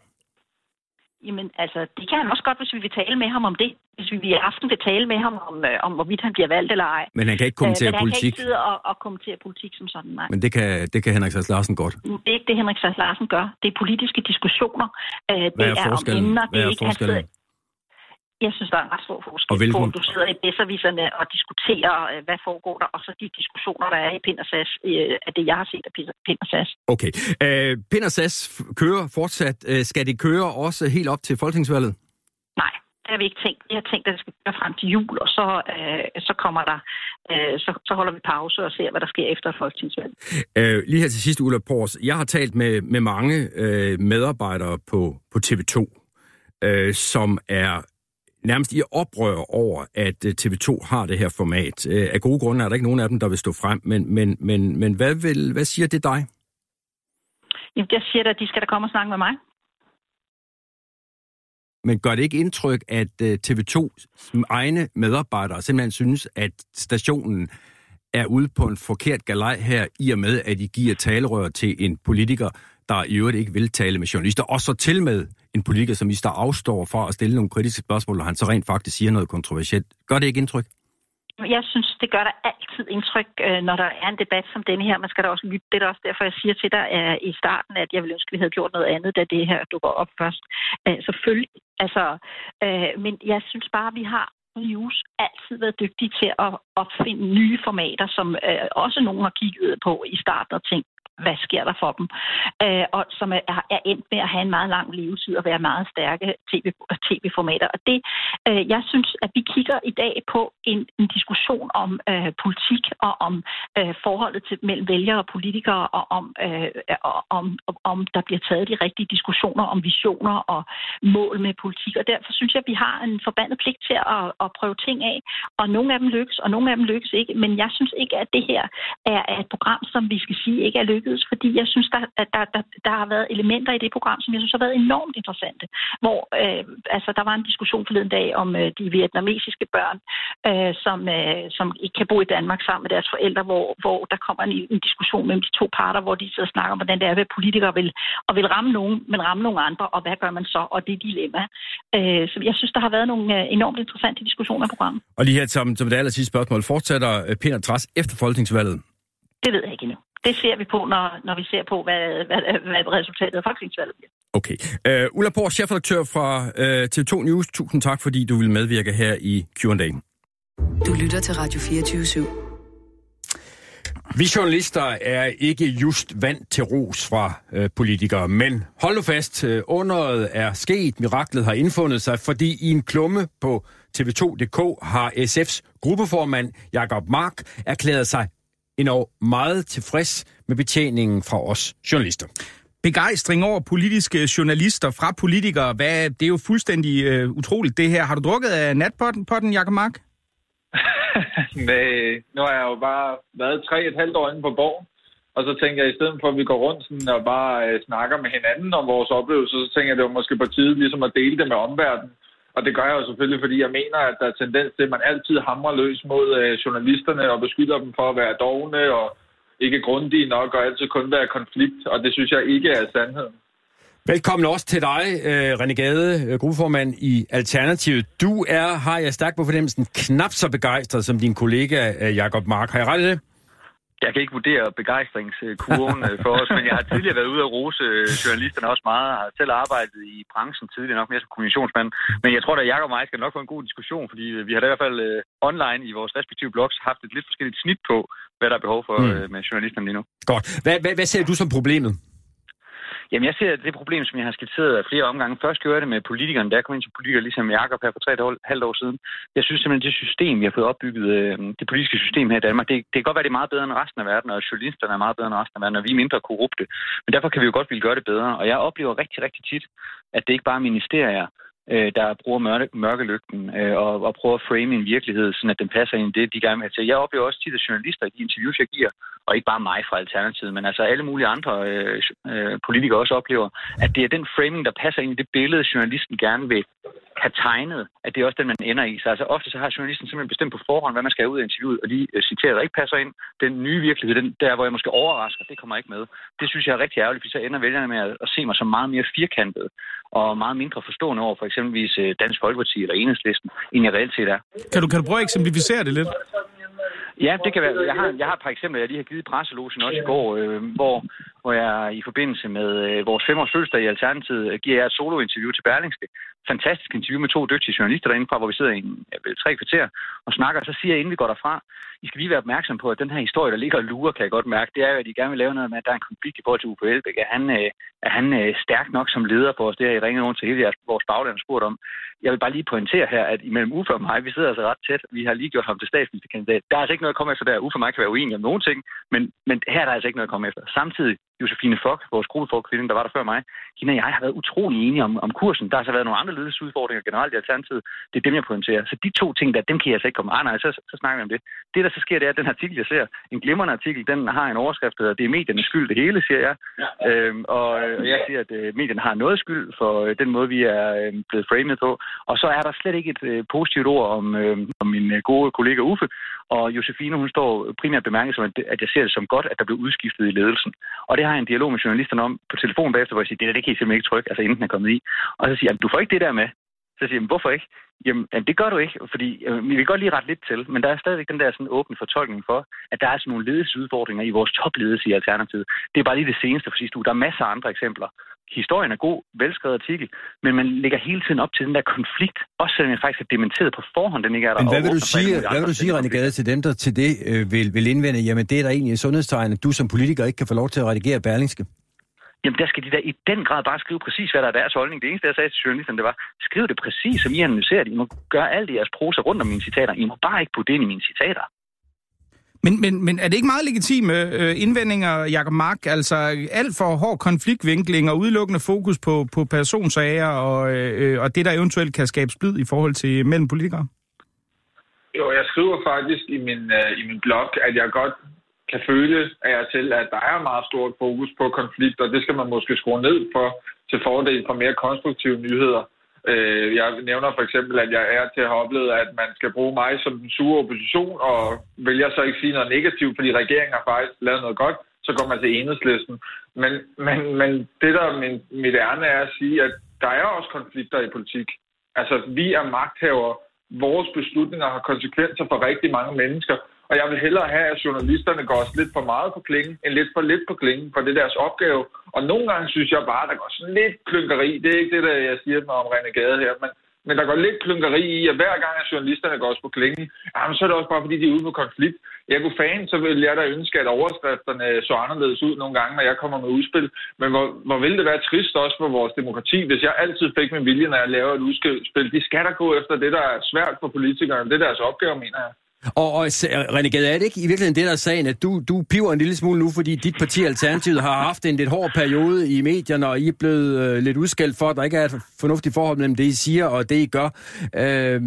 Jamen, altså, det kan han også godt, hvis vi vil tale med ham om det. Hvis vi i aften vil tale med ham om, øh, om hvorvidt han bliver valgt eller ej. Men han kan ikke kommentere øh, men han politik. kan ikke sidde og, og kommentere politik som sådan, nej. Men det kan, det kan Henrik Sass Larsen godt. Det er ikke det, Henrik Sass Larsen gør. Det er politiske diskussioner. Øh, det Hvad er om forskellen? emner. Hvad det er ikke, han forskellen? sidder- Jeg synes, der er en ret stor forskel Og hvilken- på, at du sidder i bedserviserne og diskuterer, øh, hvad foregår der, og så de diskussioner, der er i Pind og Sass, øh, af det, jeg har set af Pind- og Sass. Okay. Øh, Pind og Sass f- kører fortsat. Øh, skal det køre også helt op til folketingsvalget? Nej, det har vi ikke tænkt. Vi har tænkt, at det skal køre frem til jul, og så, øh, så kommer der, øh, så, så holder vi pause og ser, hvad der sker efter folketingsvalget. Øh, lige her til sidst, Ulla Pors. Jeg har talt med, med mange øh, medarbejdere på, på TV2, øh, som er nærmest i oprør over, at øh, TV2 har det her format. Øh, af gode grunde er der ikke nogen af dem, der vil stå frem, men, men, men, men hvad, vil, hvad siger det dig? Jamen, jeg siger da, at de skal da komme og snakke med mig. Men gør det ikke indtryk, at øh, TV2's egne medarbejdere simpelthen synes, at stationen er ude på en forkert galej her, i og med, at de giver talerør til en politiker, der i øvrigt ikke vil tale med journalister, og så til med en politiker, som i der afstår fra at stille nogle kritiske spørgsmål, og han så rent faktisk siger noget kontroversielt. Gør det ikke indtryk? Jeg synes, det gør der altid indtryk, øh, når der er en debat som denne her. Man skal da også lytte. Det er også derfor, jeg siger til dig øh, i starten, at jeg ville ønske, at vi havde gjort noget andet, da det her dukker op først. Øh, selvfølgelig. Altså, men jeg synes bare, at vi har News altid været dygtige til at opfinde nye formater, som øh, også nogen har kigget på i starten og tænkt, hvad sker der for dem? Øh, og som er, er endt med at have en meget lang levetid og være meget stærke TV, tv-formater. Og det, øh, jeg synes, at vi kigger i dag på en, en diskussion om øh, politik og om øh, forholdet til, mellem vælgere og politikere, og om, øh, og, om, om der bliver taget de rigtige diskussioner om visioner og mål med politik. Og derfor synes jeg, at vi har en forbandet pligt til at, at prøve ting af. Og nogle af dem lykkes, og nogle af dem lykkes ikke. Men jeg synes ikke, at det her er et program, som vi skal sige ikke er lykkedes, fordi jeg synes, der, at der, der, der har været elementer i det program, som jeg synes har været enormt interessante. Hvor øh, altså, der var en diskussion forleden dag om øh, de vietnamesiske børn, øh, som, øh, som ikke kan bo i Danmark sammen med deres forældre, hvor, hvor der kommer en, en diskussion mellem de to parter, hvor de sidder og snakker om, hvordan det er, at politikere vil, og vil ramme nogen, men ramme nogle andre, og hvad gør man så? Og det er dilemma. Øh, så jeg synes, der har været nogle øh, enormt interessante diskussioner i programmet. Og lige her som, som det aller sidste spørgsmål. Fortsætter øh, og Træs efter folketingsvalget? Det ved jeg ikke endnu. Det ser vi på, når, når vi ser på, hvad, hvad, hvad resultatet af folketingsvalget bliver. Okay. Uh, Ulla Borg, chefredaktør fra uh, TV2 News. Tusind tak, fordi du vil medvirke her i Q&A. Du lytter til Radio 24 /7. Vi journalister er ikke just vant til ros fra øh, politikere, men hold nu fast, øh, underet er sket, miraklet har indfundet sig, fordi i en klumme på tv2.dk har SF's gruppeformand Jakob Mark erklæret sig endnu meget tilfreds med betjeningen fra os journalister. begejstring over politiske journalister fra politikere. Hvad, det er jo fuldstændig øh, utroligt det her. Har du drukket af natpotten, Jakob Mark? Nej, nu har jeg jo bare været tre et halvt år inde på borgen. Og så tænker jeg, i stedet for at vi går rundt sådan, og bare øh, snakker med hinanden om vores oplevelser, så tænker jeg, det var måske på tide ligesom at dele det med omverdenen. Og det gør jeg jo selvfølgelig, fordi jeg mener, at der er tendens til, at man altid hamrer løs mod øh, journalisterne og beskylder dem for at være dogne og ikke grundige nok og altid kun være konflikt. Og det synes jeg ikke er sandheden. Velkommen også til dig, øh, René Gade, øh, gruppeformand i Alternativet. Du er, har jeg stærkt på fornemmelsen, knap så begejstret som din kollega øh, Jakob Mark. Har jeg ret i det? Jeg kan ikke vurdere begejstringskurven øh, for os, men jeg har tidligere været ude at rose øh, journalisterne også meget. Jeg har selv arbejdet i branchen tidligere nok mere som kommunikationsmand. Men jeg tror, at Jacob og mig skal nok få en god diskussion, fordi vi har da i hvert fald online i vores respektive blogs haft et lidt forskelligt snit på, hvad der er behov for mm. med journalisterne lige nu. Godt. Hvad, hvad, hvad ser du som problemet? Jamen, jeg ser det problem, som jeg har skitseret flere omgange. Først gjorde jeg det med politikerne, der kom ind som politiker, ligesom Jacob her for tre og halvt år siden. Jeg synes simpelthen, det system, vi har fået opbygget, øh, det politiske system her i Danmark, det, det kan godt være, det er meget bedre end resten af verden, og journalisterne er meget bedre end resten af verden, og vi er mindre korrupte. Men derfor kan vi jo godt ville gøre det bedre. Og jeg oplever rigtig, rigtig tit, at det ikke bare er ministerier, øh, der bruger mørke, mørkelygten øh, og, og prøver at frame en virkelighed, sådan at den passer ind i det, de gerne vil have til. Jeg oplever også tit, at journalister i de interviews, jeg giver, og ikke bare mig fra Alternativet, men altså alle mulige andre øh, øh, politikere også oplever, at det er den framing, der passer ind i det billede, journalisten gerne vil have tegnet, at det er også den, man ender i. Så altså ofte så har journalisten simpelthen bestemt på forhånd, hvad man skal have ud af interviewet, og de uh, citerer, der ikke passer ind. Den nye virkelighed, den der, hvor jeg måske overrasker, det kommer ikke med. Det synes jeg er rigtig ærgerligt, fordi så ender vælgerne med at, at se mig som meget mere firkantet og meget mindre forstående over for eksempelvis øh, Dansk Folkeparti eller Enhedslisten, end jeg reelt set er. Kan du, kan du prøve at eksemplificere det lidt? Ja, det kan være. Jeg har, jeg har et par eksempler, jeg lige har givet i presselogen også i går, øh, hvor, hvor jeg i forbindelse med øh, vores femårs fødselsdag i Alternativet øh, giver jeg et solointerview til Berlingske. Fantastisk interview med to dygtige journalister derinde fra, hvor vi sidder i en, ja, tre kvarter og snakker. Så siger jeg, inden vi går derfra, I skal lige være opmærksom på, at den her historie, der ligger og lurer, kan jeg godt mærke, det er jo, at de gerne vil lave noget med, at der er en konflikt i forhold til Uffe Elbæk. Er han, øh, er han øh, stærk nok som leder for os? Det har I ringet rundt til hele jeres, vores bagland og spurgt om. Jeg vil bare lige pointere her, at imellem Uffe og mig, vi sidder altså ret tæt. Vi har lige gjort ham til statsministerkandidat. Der er altså ikke noget at komme efter der. Uffe og mig kan være uenige om nogle ting, men, men her er der altså ikke noget at komme efter. Samtidig Josefine Fock, vores gruppeforkvinde, der var der før mig, hende og jeg har været utrolig enige om, om kursen. Der har så været nogle andre ledelsesudfordringer generelt i Alternativet. Det er dem, jeg pointerer. Så de to ting der, dem kan jeg altså ikke komme. Ah, nej, så, så snakker vi om det. Det, der så sker, det er, at den artikel, jeg ser, en glimrende artikel, den har en overskrift, der det er mediernes skyld det hele, siger jeg. Ja. Øhm, og, og jeg siger, at øh, medierne har noget skyld for øh, den måde, vi er øh, blevet framet på. Og så er der slet ikke et øh, positivt ord om, øh, om min øh, gode kollega Uffe. Og Josefine, hun står primært bemærket som, at jeg ser det som godt, at der blev udskiftet i ledelsen. Og det har jeg en dialog med journalisterne om på telefon bagefter, hvor jeg siger, det der det kan I simpelthen ikke trykke, altså inden den er kommet i. Og så siger jeg, du får ikke det der med. Så siger jeg, hvorfor ikke? Jamen, det gør du ikke, fordi øh, vi vil godt lige ret lidt til, men der er stadigvæk den der sådan åbne fortolkning for, at der er sådan nogle ledelsesudfordringer i vores topledelse i Alternativet. Det er bare lige det seneste for sidste uge. Der er masser af andre eksempler. Historien er god, velskrevet artikel, men man lægger hele tiden op til den der konflikt, også selvom jeg faktisk er dementeret på forhånd, den ikke er der. Men hvad vil du sige, hvad vil du sige René Gade, til dem, der til det øh, vil, vil indvende, jamen det er der egentlig et sundhedstegn, at du som politiker ikke kan få lov til at redigere Berlingske? Jamen der skal de da i den grad bare skrive præcis, hvad der er deres holdning. Det eneste, jeg sagde til journalisten, det var, skriv det præcis, som I analyserer det. I må gøre alt i jeres prosa rundt om mine citater. I må bare ikke putte det ind i mine citater. Men, men, men er det ikke meget legitime øh, indvendinger, Jakob Mark? Altså alt for hård konfliktvinkling og udelukkende fokus på, på personsager og, øh, og det, der eventuelt kan skabe splid i forhold til mellem politikere? Jo, jeg skriver faktisk i min, øh, i min blog, at jeg godt kan føle af jer til, at der er meget stort fokus på konflikt, og det skal man måske skrue ned for til fordel for mere konstruktive nyheder. Øh, jeg nævner for eksempel, at jeg er til at have oplevet, at man skal bruge mig som den sure opposition, og vælger så ikke sige noget negativt, fordi regeringen har faktisk lavet noget godt, så går man til enhedslisten. Men, men, men det, der min, mit ærne er at sige, at der er også konflikter i politik. Altså, vi er magthavere. Vores beslutninger har konsekvenser for rigtig mange mennesker. Og jeg vil hellere have, at journalisterne går også lidt for meget på klingen, end lidt for lidt på klingen, for det er deres opgave. Og nogle gange synes jeg bare, at der går sådan lidt klynkeri. Det er ikke det, der jeg siger mig om Renegade her, men, men der går lidt klynkeri i, at hver gang, at journalisterne går også på klingen, jamen, så er det også bare, fordi de er ude på konflikt. Jeg kunne fan, så vil jeg da ønske, at overskrifterne så anderledes ud nogle gange, når jeg kommer med udspil. Men hvor, hvor vil det være trist også for vores demokrati, hvis jeg altid fik min vilje, når jeg laver et udspil. De skal da gå efter det, der er svært for politikerne. Det er deres opgave, mener jeg. Og, og Renegade, René er det ikke i virkeligheden det, der er sagen, at du, du piver en lille smule nu, fordi dit parti Alternativet har haft en lidt hård periode i medierne, og I er blevet øh, lidt udskældt for, at der ikke er et fornuftigt forhold mellem det, I siger og det, I gør. Øh,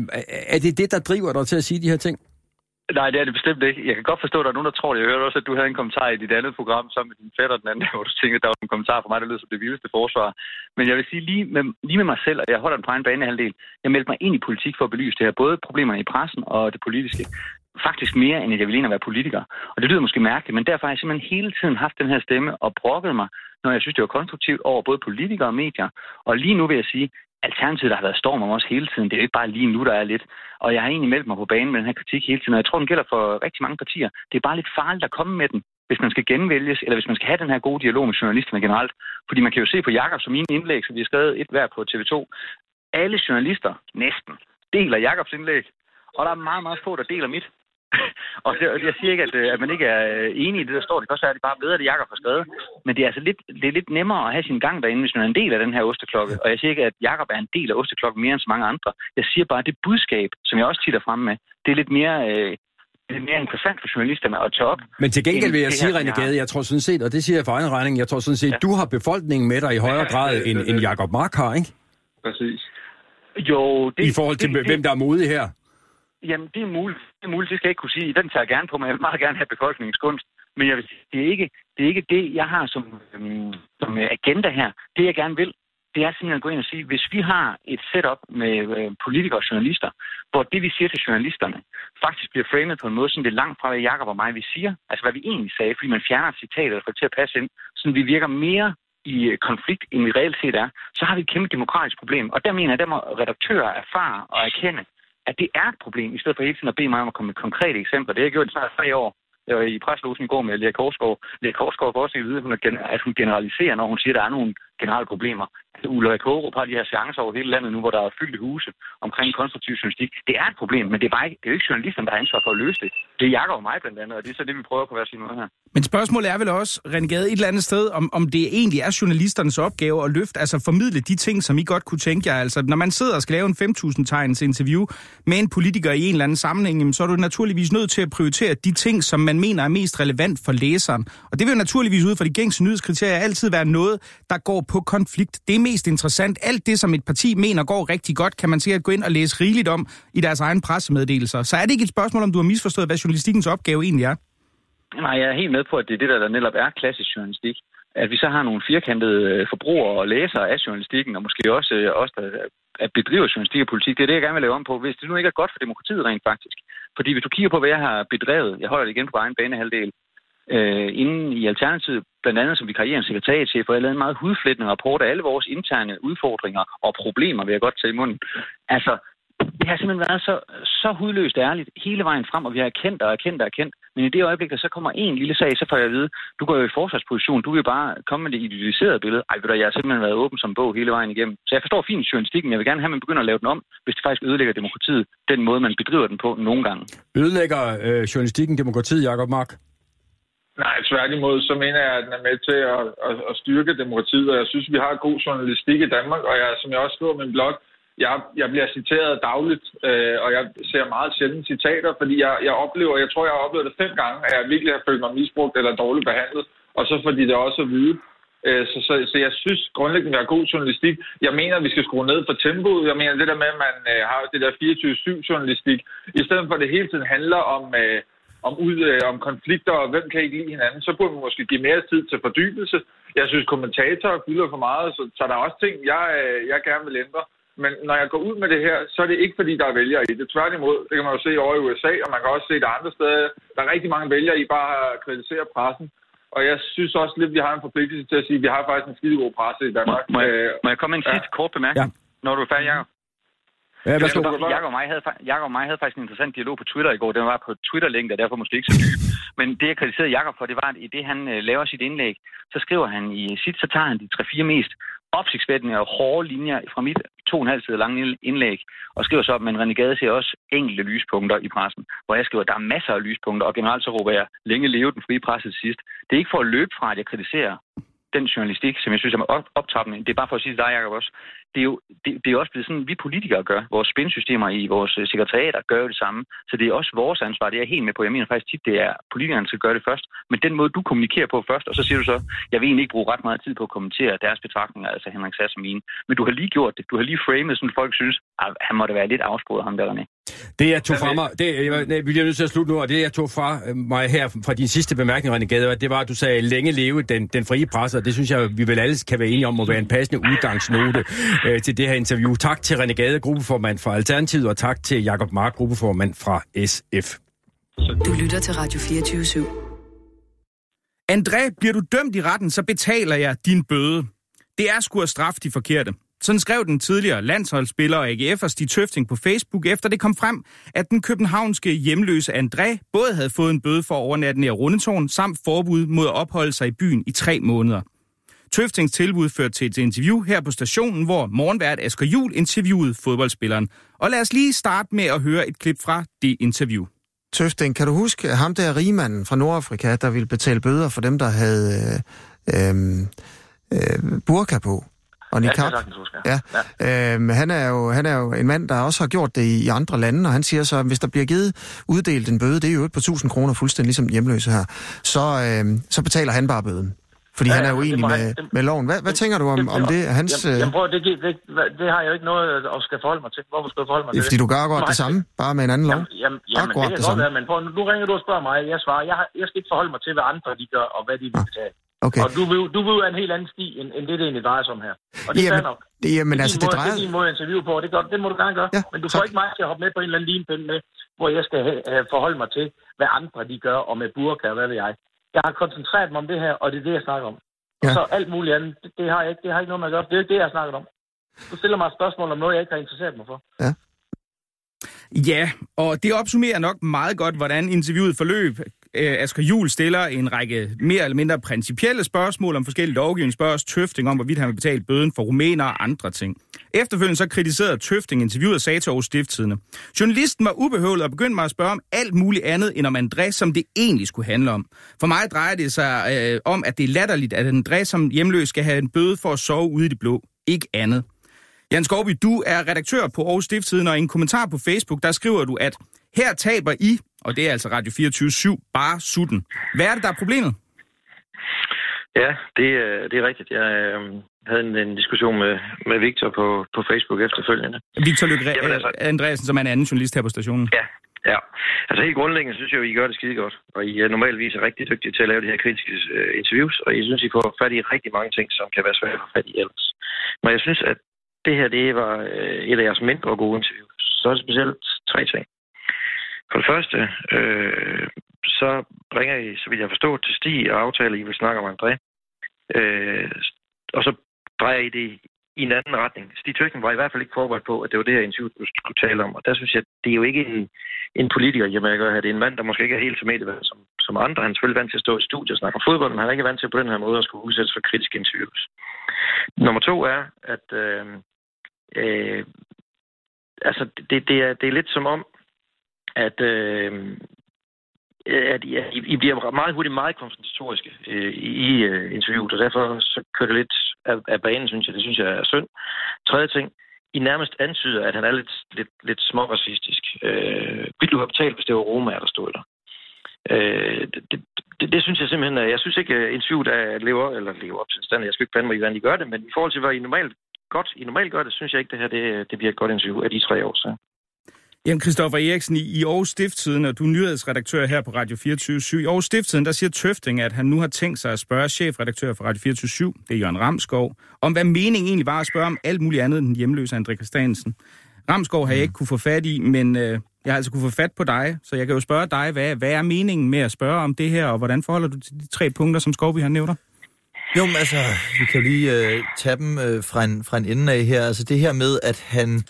er det det, der driver dig til at sige de her ting? Nej, det er det bestemt ikke. Jeg kan godt forstå, at der er nogen, der tror det. Jeg hørte også, at du havde en kommentar i dit andet program sammen med din fætter den anden, dag, hvor du tænkte, at der var en kommentar fra mig, der lød som det vildeste forsvar. Men jeg vil sige lige med, lige med mig selv, og jeg holder den på en banehalvdel, jeg meldte mig ind i politik for at belyse det her, både problemerne i pressen og det politiske. Faktisk mere, end at jeg ville ind at være politiker. Og det lyder måske mærkeligt, men derfor har jeg simpelthen hele tiden haft den her stemme og brokket mig, når jeg synes, det var konstruktivt over både politikere og medier. Og lige nu vil jeg sige, Alternativet, der har været storm om os hele tiden. Det er jo ikke bare lige nu, der er lidt. Og jeg har egentlig meldt mig på banen med den her kritik hele tiden, og jeg tror, den gælder for rigtig mange partier. Det er bare lidt farligt at komme med den, hvis man skal genvælges, eller hvis man skal have den her gode dialog med journalisterne generelt. Fordi man kan jo se på Jakobs og mine indlæg, som vi har skrevet et hver på TV2. Alle journalister, næsten, deler Jakobs indlæg. Og der er meget, meget få, der deler mit. og det, jeg siger ikke, at, øh, at man ikke er øh, enig i det, der står. Det kan også være, at det bare er bedre, det Jakob har skrevet. Men det er altså lidt, det er lidt nemmere at have sin gang derinde, hvis man er en del af den her osteklokke. Og jeg siger ikke, at Jakob er en del af osteklokken mere end så mange andre. Jeg siger bare, at det budskab, som jeg også titter frem med, det er lidt mere, øh, det er mere interessant for journalisterne at tage op. Men til gengæld vil jeg det sige, René. Gade, jeg tror sådan set, og det siger jeg for egen regning, jeg tror sådan set, Ja. du har befolkningen med dig i højere grad, end, end Jacob Mark har, ikke? Præcis. Jo, det, I forhold til, det, hvem der er modig her. Jamen, det er muligt. Det er muligt, det skal jeg ikke kunne sige. Den tager jeg gerne på, men jeg vil meget gerne have befolkningskunst. Men jeg vil sige, det er ikke det, er ikke det jeg har som, øhm, som agenda her. Det, jeg gerne vil, det er simpelthen at gå ind og sige, hvis vi har et setup med øh, politikere og journalister, hvor det, vi siger til journalisterne, faktisk bliver framet på en måde, som det er langt fra, hvad Jacob og mig vi siger. Altså, hvad vi egentlig sagde, fordi man fjerner et citat eller får det til at passe ind, så vi virker mere i øh, konflikt, end vi reelt set er, så har vi et kæmpe demokratisk problem. Og der mener jeg, der må redaktører erfare og erkende, at det er et problem, i stedet for hele tiden at bede mig om at komme med konkrete eksempler. Det har jeg gjort i snart tre år. Jeg var i preslosen i går med Lea Korsgaard. Lea Korsgaard får også at vide, at hun, at hun generaliserer, når hun siger, at der er nogle generelle problemer. Altså, Ulla Kårup har de her chancer over hele landet nu, hvor der er fyldte huse omkring konstruktiv journalistik. Det er et problem, men det er, bare ikke, det er jo ikke journalisterne, der har ansvar for at løse det. Det er Jakob og mig blandt andet, og det er så det, vi prøver på hver sin måde her. Men spørgsmålet er vel også, Renegade, et eller andet sted, om, om det egentlig er journalisternes opgave at løfte, altså formidle de ting, som I godt kunne tænke jer. Altså, når man sidder og skal lave en 5.000 tegns interview med en politiker i en eller anden sammenhæng, så er du naturligvis nødt til at prioritere de ting, som man mener er mest relevant for læseren. Og det vil jo naturligvis ud fra de gængse nyhedskriterier altid være noget, der går på konflikt. Det er mest interessant. Alt det, som et parti mener går rigtig godt, kan man sikkert gå ind og læse rigeligt om i deres egen pressemeddelelser. Så er det ikke et spørgsmål, om du har misforstået, hvad journalistikkens opgave egentlig er? Nej, jeg er helt med på, at det er det, der, der netop er klassisk journalistik. At vi så har nogle firkantede øh, forbrugere og læsere af journalistikken, og måske også øh, os, der at bedrive journalistik og politik. Det er det, jeg gerne vil lave om på, hvis det nu ikke er godt for demokratiet rent faktisk. Fordi hvis du kigger på, hvad jeg har bedrevet, jeg holder det igen på egen banehalvdel, øh, inden i Alternativet, blandt andet som vi vikarierende sekretariatchef, for jeg lavede en meget hudflættende rapport af alle vores interne udfordringer og problemer, vil jeg godt tage i munden. Altså, det har simpelthen været så, så hudløst ærligt hele vejen frem, og vi har erkendt og erkendt og erkendt. Men i det øjeblik, der så kommer en lille sag, så får jeg at vide, du går jo i forsvarsposition, du vil bare komme med det idealiserede billede. Ej, ved du, jeg har simpelthen været åben som bog hele vejen igennem. Så jeg forstår fint journalistikken, jeg vil gerne have, at man begynder at lave den om, hvis det faktisk ødelægger demokratiet, den måde, man bedriver den på nogle gange. Ødelægger øh, journalistikken demokratiet, Jacob Mark? Nej, tværtimod, så mener jeg, at den er med til at, at, at styrke demokratiet, og jeg synes, vi har god journalistik i Danmark, og jeg, som jeg også skriver i min blog, jeg, jeg bliver citeret dagligt, øh, og jeg ser meget sjældent citater, fordi jeg, jeg oplever, jeg tror, jeg har oplevet det fem gange, at jeg virkelig har følt mig misbrugt eller dårligt behandlet, og så fordi det også at vide. Øh, så, så, så jeg synes grundlæggende, at vi har god journalistik. Jeg mener, at vi skal skrue ned for tempoet. Jeg mener, det der med, at man øh, har det der 24-7-journalistik, i stedet for at det hele tiden handler om... Øh, om, ud, øh, om konflikter, og hvem kan ikke lide hinanden, så burde man måske give mere tid til fordybelse. Jeg synes, kommentatorer fylder for meget, så, så der er også ting, jeg, øh, jeg gerne vil ændre. Men når jeg går ud med det her, så er det ikke, fordi der er vælgere i det. Tværtimod, det kan man jo se over i USA, og man kan også se det andre steder. Der er rigtig mange vælgere i bare at kritisere pressen. Og jeg synes også lidt, vi har en forpligtelse til at sige, at vi har faktisk en skide god presse i Danmark. Må jeg, Øh, må jeg komme med en ja. sidste kort bemærkning? Ja. Når du er færdig, Jacob? Ja, værsgo. Jakob og, mig havde, Jacob og mig havde faktisk en interessant dialog på Twitter i går. Den var på Twitter-link, og derfor måske ikke så dyb. Men det, jeg kritiserede Jakob for, det var, at i det, han øh, laver sit indlæg, så skriver han i sit, så tager han de tre-fire mest opsigtsvækkende og hårde linjer fra mit to og en halv side lange indlæg, og skriver så, at man René Gade ser også enkelte lyspunkter i pressen, hvor jeg skriver, at der er masser af lyspunkter, og generelt så råber jeg, længe leve den frie presse til sidst. Det er ikke for at løbe fra, at jeg kritiserer den journalistik, som jeg synes er op- optrappende. Det er bare for at sige til dig, Jacob, også det er jo det, det er også blevet sådan, vi politikere gør. Vores spindsystemer i vores øh, sekretariater gør jo det samme. Så det er også vores ansvar. Det er jeg helt med på. Jeg mener faktisk tit, det er politikerne, der skal gøre det først. Men den måde, du kommunikerer på først, og så siger du så, jeg vil egentlig ikke bruge ret meget tid på at kommentere deres betragtninger, altså Henrik Sass og mine. Men du har lige gjort det. Du har lige framet, så folk synes, at han måtte være lidt afsporet, ham der René. Det jeg tog fra mig, det, jeg, jeg, vi bliver nødt til at slutte nu, og det jeg tog fra øh, mig her fra din sidste bemærkning, René Gade, det var, at du sagde, længe leve den, den frie presse, og det synes jeg, vi vel alle kan være enige om, må være en passende udgangsnote øh, til det her interview. Tak til René Gade, gruppeformand fra Alternativet, og tak til Jakob Mark, gruppeformand fra SF. Du lytter til Radio 24 /7. André, bliver du dømt i retten, så betaler jeg din bøde. Det er sgu at straffe de forkerte. Sådan skrev den tidligere landsholdsspiller og AGF'er Stig Tøfting på Facebook, efter det kom frem, at den københavnske hjemløse André både havde fået en bøde for overnatten i Rundetårn, samt forbud mod at opholde sig i byen i tre måneder. Tøftings tilbud førte til et interview her på stationen, hvor morgenvært Asger Jul interviewede fodboldspilleren. Og lad os lige starte med at høre et klip fra det interview. Tøfting, kan du huske ham der rigmanden fra Nordafrika, der ville betale bøder for dem, der havde øh, øh, burka på? Og Ja, niqab? det sagtens huske, ja. ja. Øhm, han, er jo, han er jo en mand, der også har gjort det i, i andre lande, og han siger så, at hvis der bliver givet uddelt en bøde, det er jo på 1000 kroner fuldstændig ligesom hjemløse her, så, øhm, så betaler han bare bøden. Fordi Ja, han er det må med, han- det- med loven. Hvad, hvad tænker du om, om det? Hans, Jamen, øh, jamen prøv, det, det, det, det, har jeg jo ikke noget at skal forholde mig til. Hvorfor skal jeg forholde mig det er til fordi, du gør godt det samme, bare med en anden lov. Jamen, jamen, jamen det det kan godt samme. være, men prøv, nu ringer du og spørger mig, jeg svarer, jeg, har, jeg skal ikke forholde mig til, hvad andre de gør, og hvad de vil betale. Okay. Og du vil, du vil jo en helt anden sti, end, end det, det egentlig drejer sig om her. Og det er Jamen, fair nok. det- jamen, det er altså, det drejer- Det er din måde at interviewe på, og det, gør, det må du gerne gøre. Ja, men du tak. får ikke mig til at hoppe med på en eller anden linpind med, hvor jeg skal have forholde mig til, hvad andre de gør, og med burka og hvad ved jeg. Jeg har koncentreret mig om det her, og det er det, jeg snakker om. Og Ja. så alt muligt andet, det, det, har jeg ikke, det har ikke noget med at gøre. Det er ikke det, jeg snakker om. Du stiller mig et spørgsmål om noget, jeg ikke har interesseret mig for. Ja, og det opsummerer nok meget godt, hvordan interviewet forløb. Øh, Asger Jul stiller en række mere eller mindre principielle spørgsmål om forskellige lovgivning, spørger også Tøfting om, hvorvidt han vil betale bøden for rumæner og andre ting. Efterfølgende så kritiserede Tøfting interviewet og sagde til Aarhus Stifttidene. Journalisten var ubehøvet og begyndte mig at spørge om alt muligt andet end om André, som det egentlig skulle handle om. For mig drejer det sig øh, om, at det er latterligt, at André som hjemløs skal have en bøde for at sove ude i det blå. Ikke andet. Jan Skorby, du er redaktør på Aarhus Stifttiden, og i en kommentar på Facebook, der skriver du, at her taber I, og det er altså Radio 24 bare sutten. Hvad er det, der er problemet? Ja, det, er- det er rigtigt. Jeg øh, havde en, en diskussion med, med Victor på, på Facebook efterfølgende. Victor Lykke Jamen, altså- Andreasen, som er en anden journalist her på stationen. Ja, ja. Altså helt grundlæggende synes jeg jo, I gør det skide godt. Og I er normalvis er rigtig dygtige til at lave de her kritiske øh, interviews. Og jeg synes, I får fat i rigtig mange ting, som kan være svært at få fat i ellers. Men jeg synes, at det her, det var øh, et af jeres mindre gode interviews. Så er det specielt tre ting. For det første, øh, så ringer I, så vidt jeg forstår, til Stig og aftaler, I vil snakke om André. Øh, og så drejer I det i en anden retning. Stig Tøkken var i hvert fald ikke forberedt på, at det var det her interview, du skulle tale om. Og der synes jeg, det er jo ikke en, en politiker, jeg gør her. Det er en mand, der måske ikke er helt så medievandt som, som andre. Han er selvfølgelig vant til at stå i studiet og snakke om fodbold, men han er ikke vant til på den her måde at skulle udsættes for kritiske interviews. Nummer to er, at øh, øh, altså, det, det, er, det er lidt som om, at, øh, at I, I I bliver meget hurtigt meget konfrontatoriske øh, i i, øh, interviewet, og derfor så kører det lidt af, af banen, synes jeg. Det synes jeg er synd. Tredje ting, I nærmest antyder, at han er lidt, lidt, lidt småracistisk. Øh, vil du have betalt, hvis det var Roma, der stod der? Øh, det, det, det, det, synes jeg simpelthen, jeg synes ikke, at interviewet er, lever, eller lever op til stand. Jeg skal ikke blande mig i, hvordan de gør det, men i forhold til, hvad I normalt godt, I normalt gør det, synes jeg ikke, det her det, det bliver et godt interview af de tre år. Så. Jamen, Christoffer Eriksen, i Aarhus Stifttiden, og du er nyhedsredaktør her på Radio 24 I Aarhus Stifttiden, der siger Tøfting, at han nu har tænkt sig at spørge chefredaktør for Radio 24 det er Jørgen Ramskov, om hvad meningen egentlig var at spørge om alt muligt andet end den hjemløse André Christiansen. Ramskov har jeg ikke kunne få fat i, men øh, jeg har altså kunne få fat på dig, så jeg kan jo spørge dig, hvad, hvad er meningen med at spørge om det her, og hvordan forholder du til de tre punkter, som Skovby har nævnt? Jo, men altså, vi kan jo lige øh, tage dem øh, fra, en, fra en ende af her. Altså det her med, at han,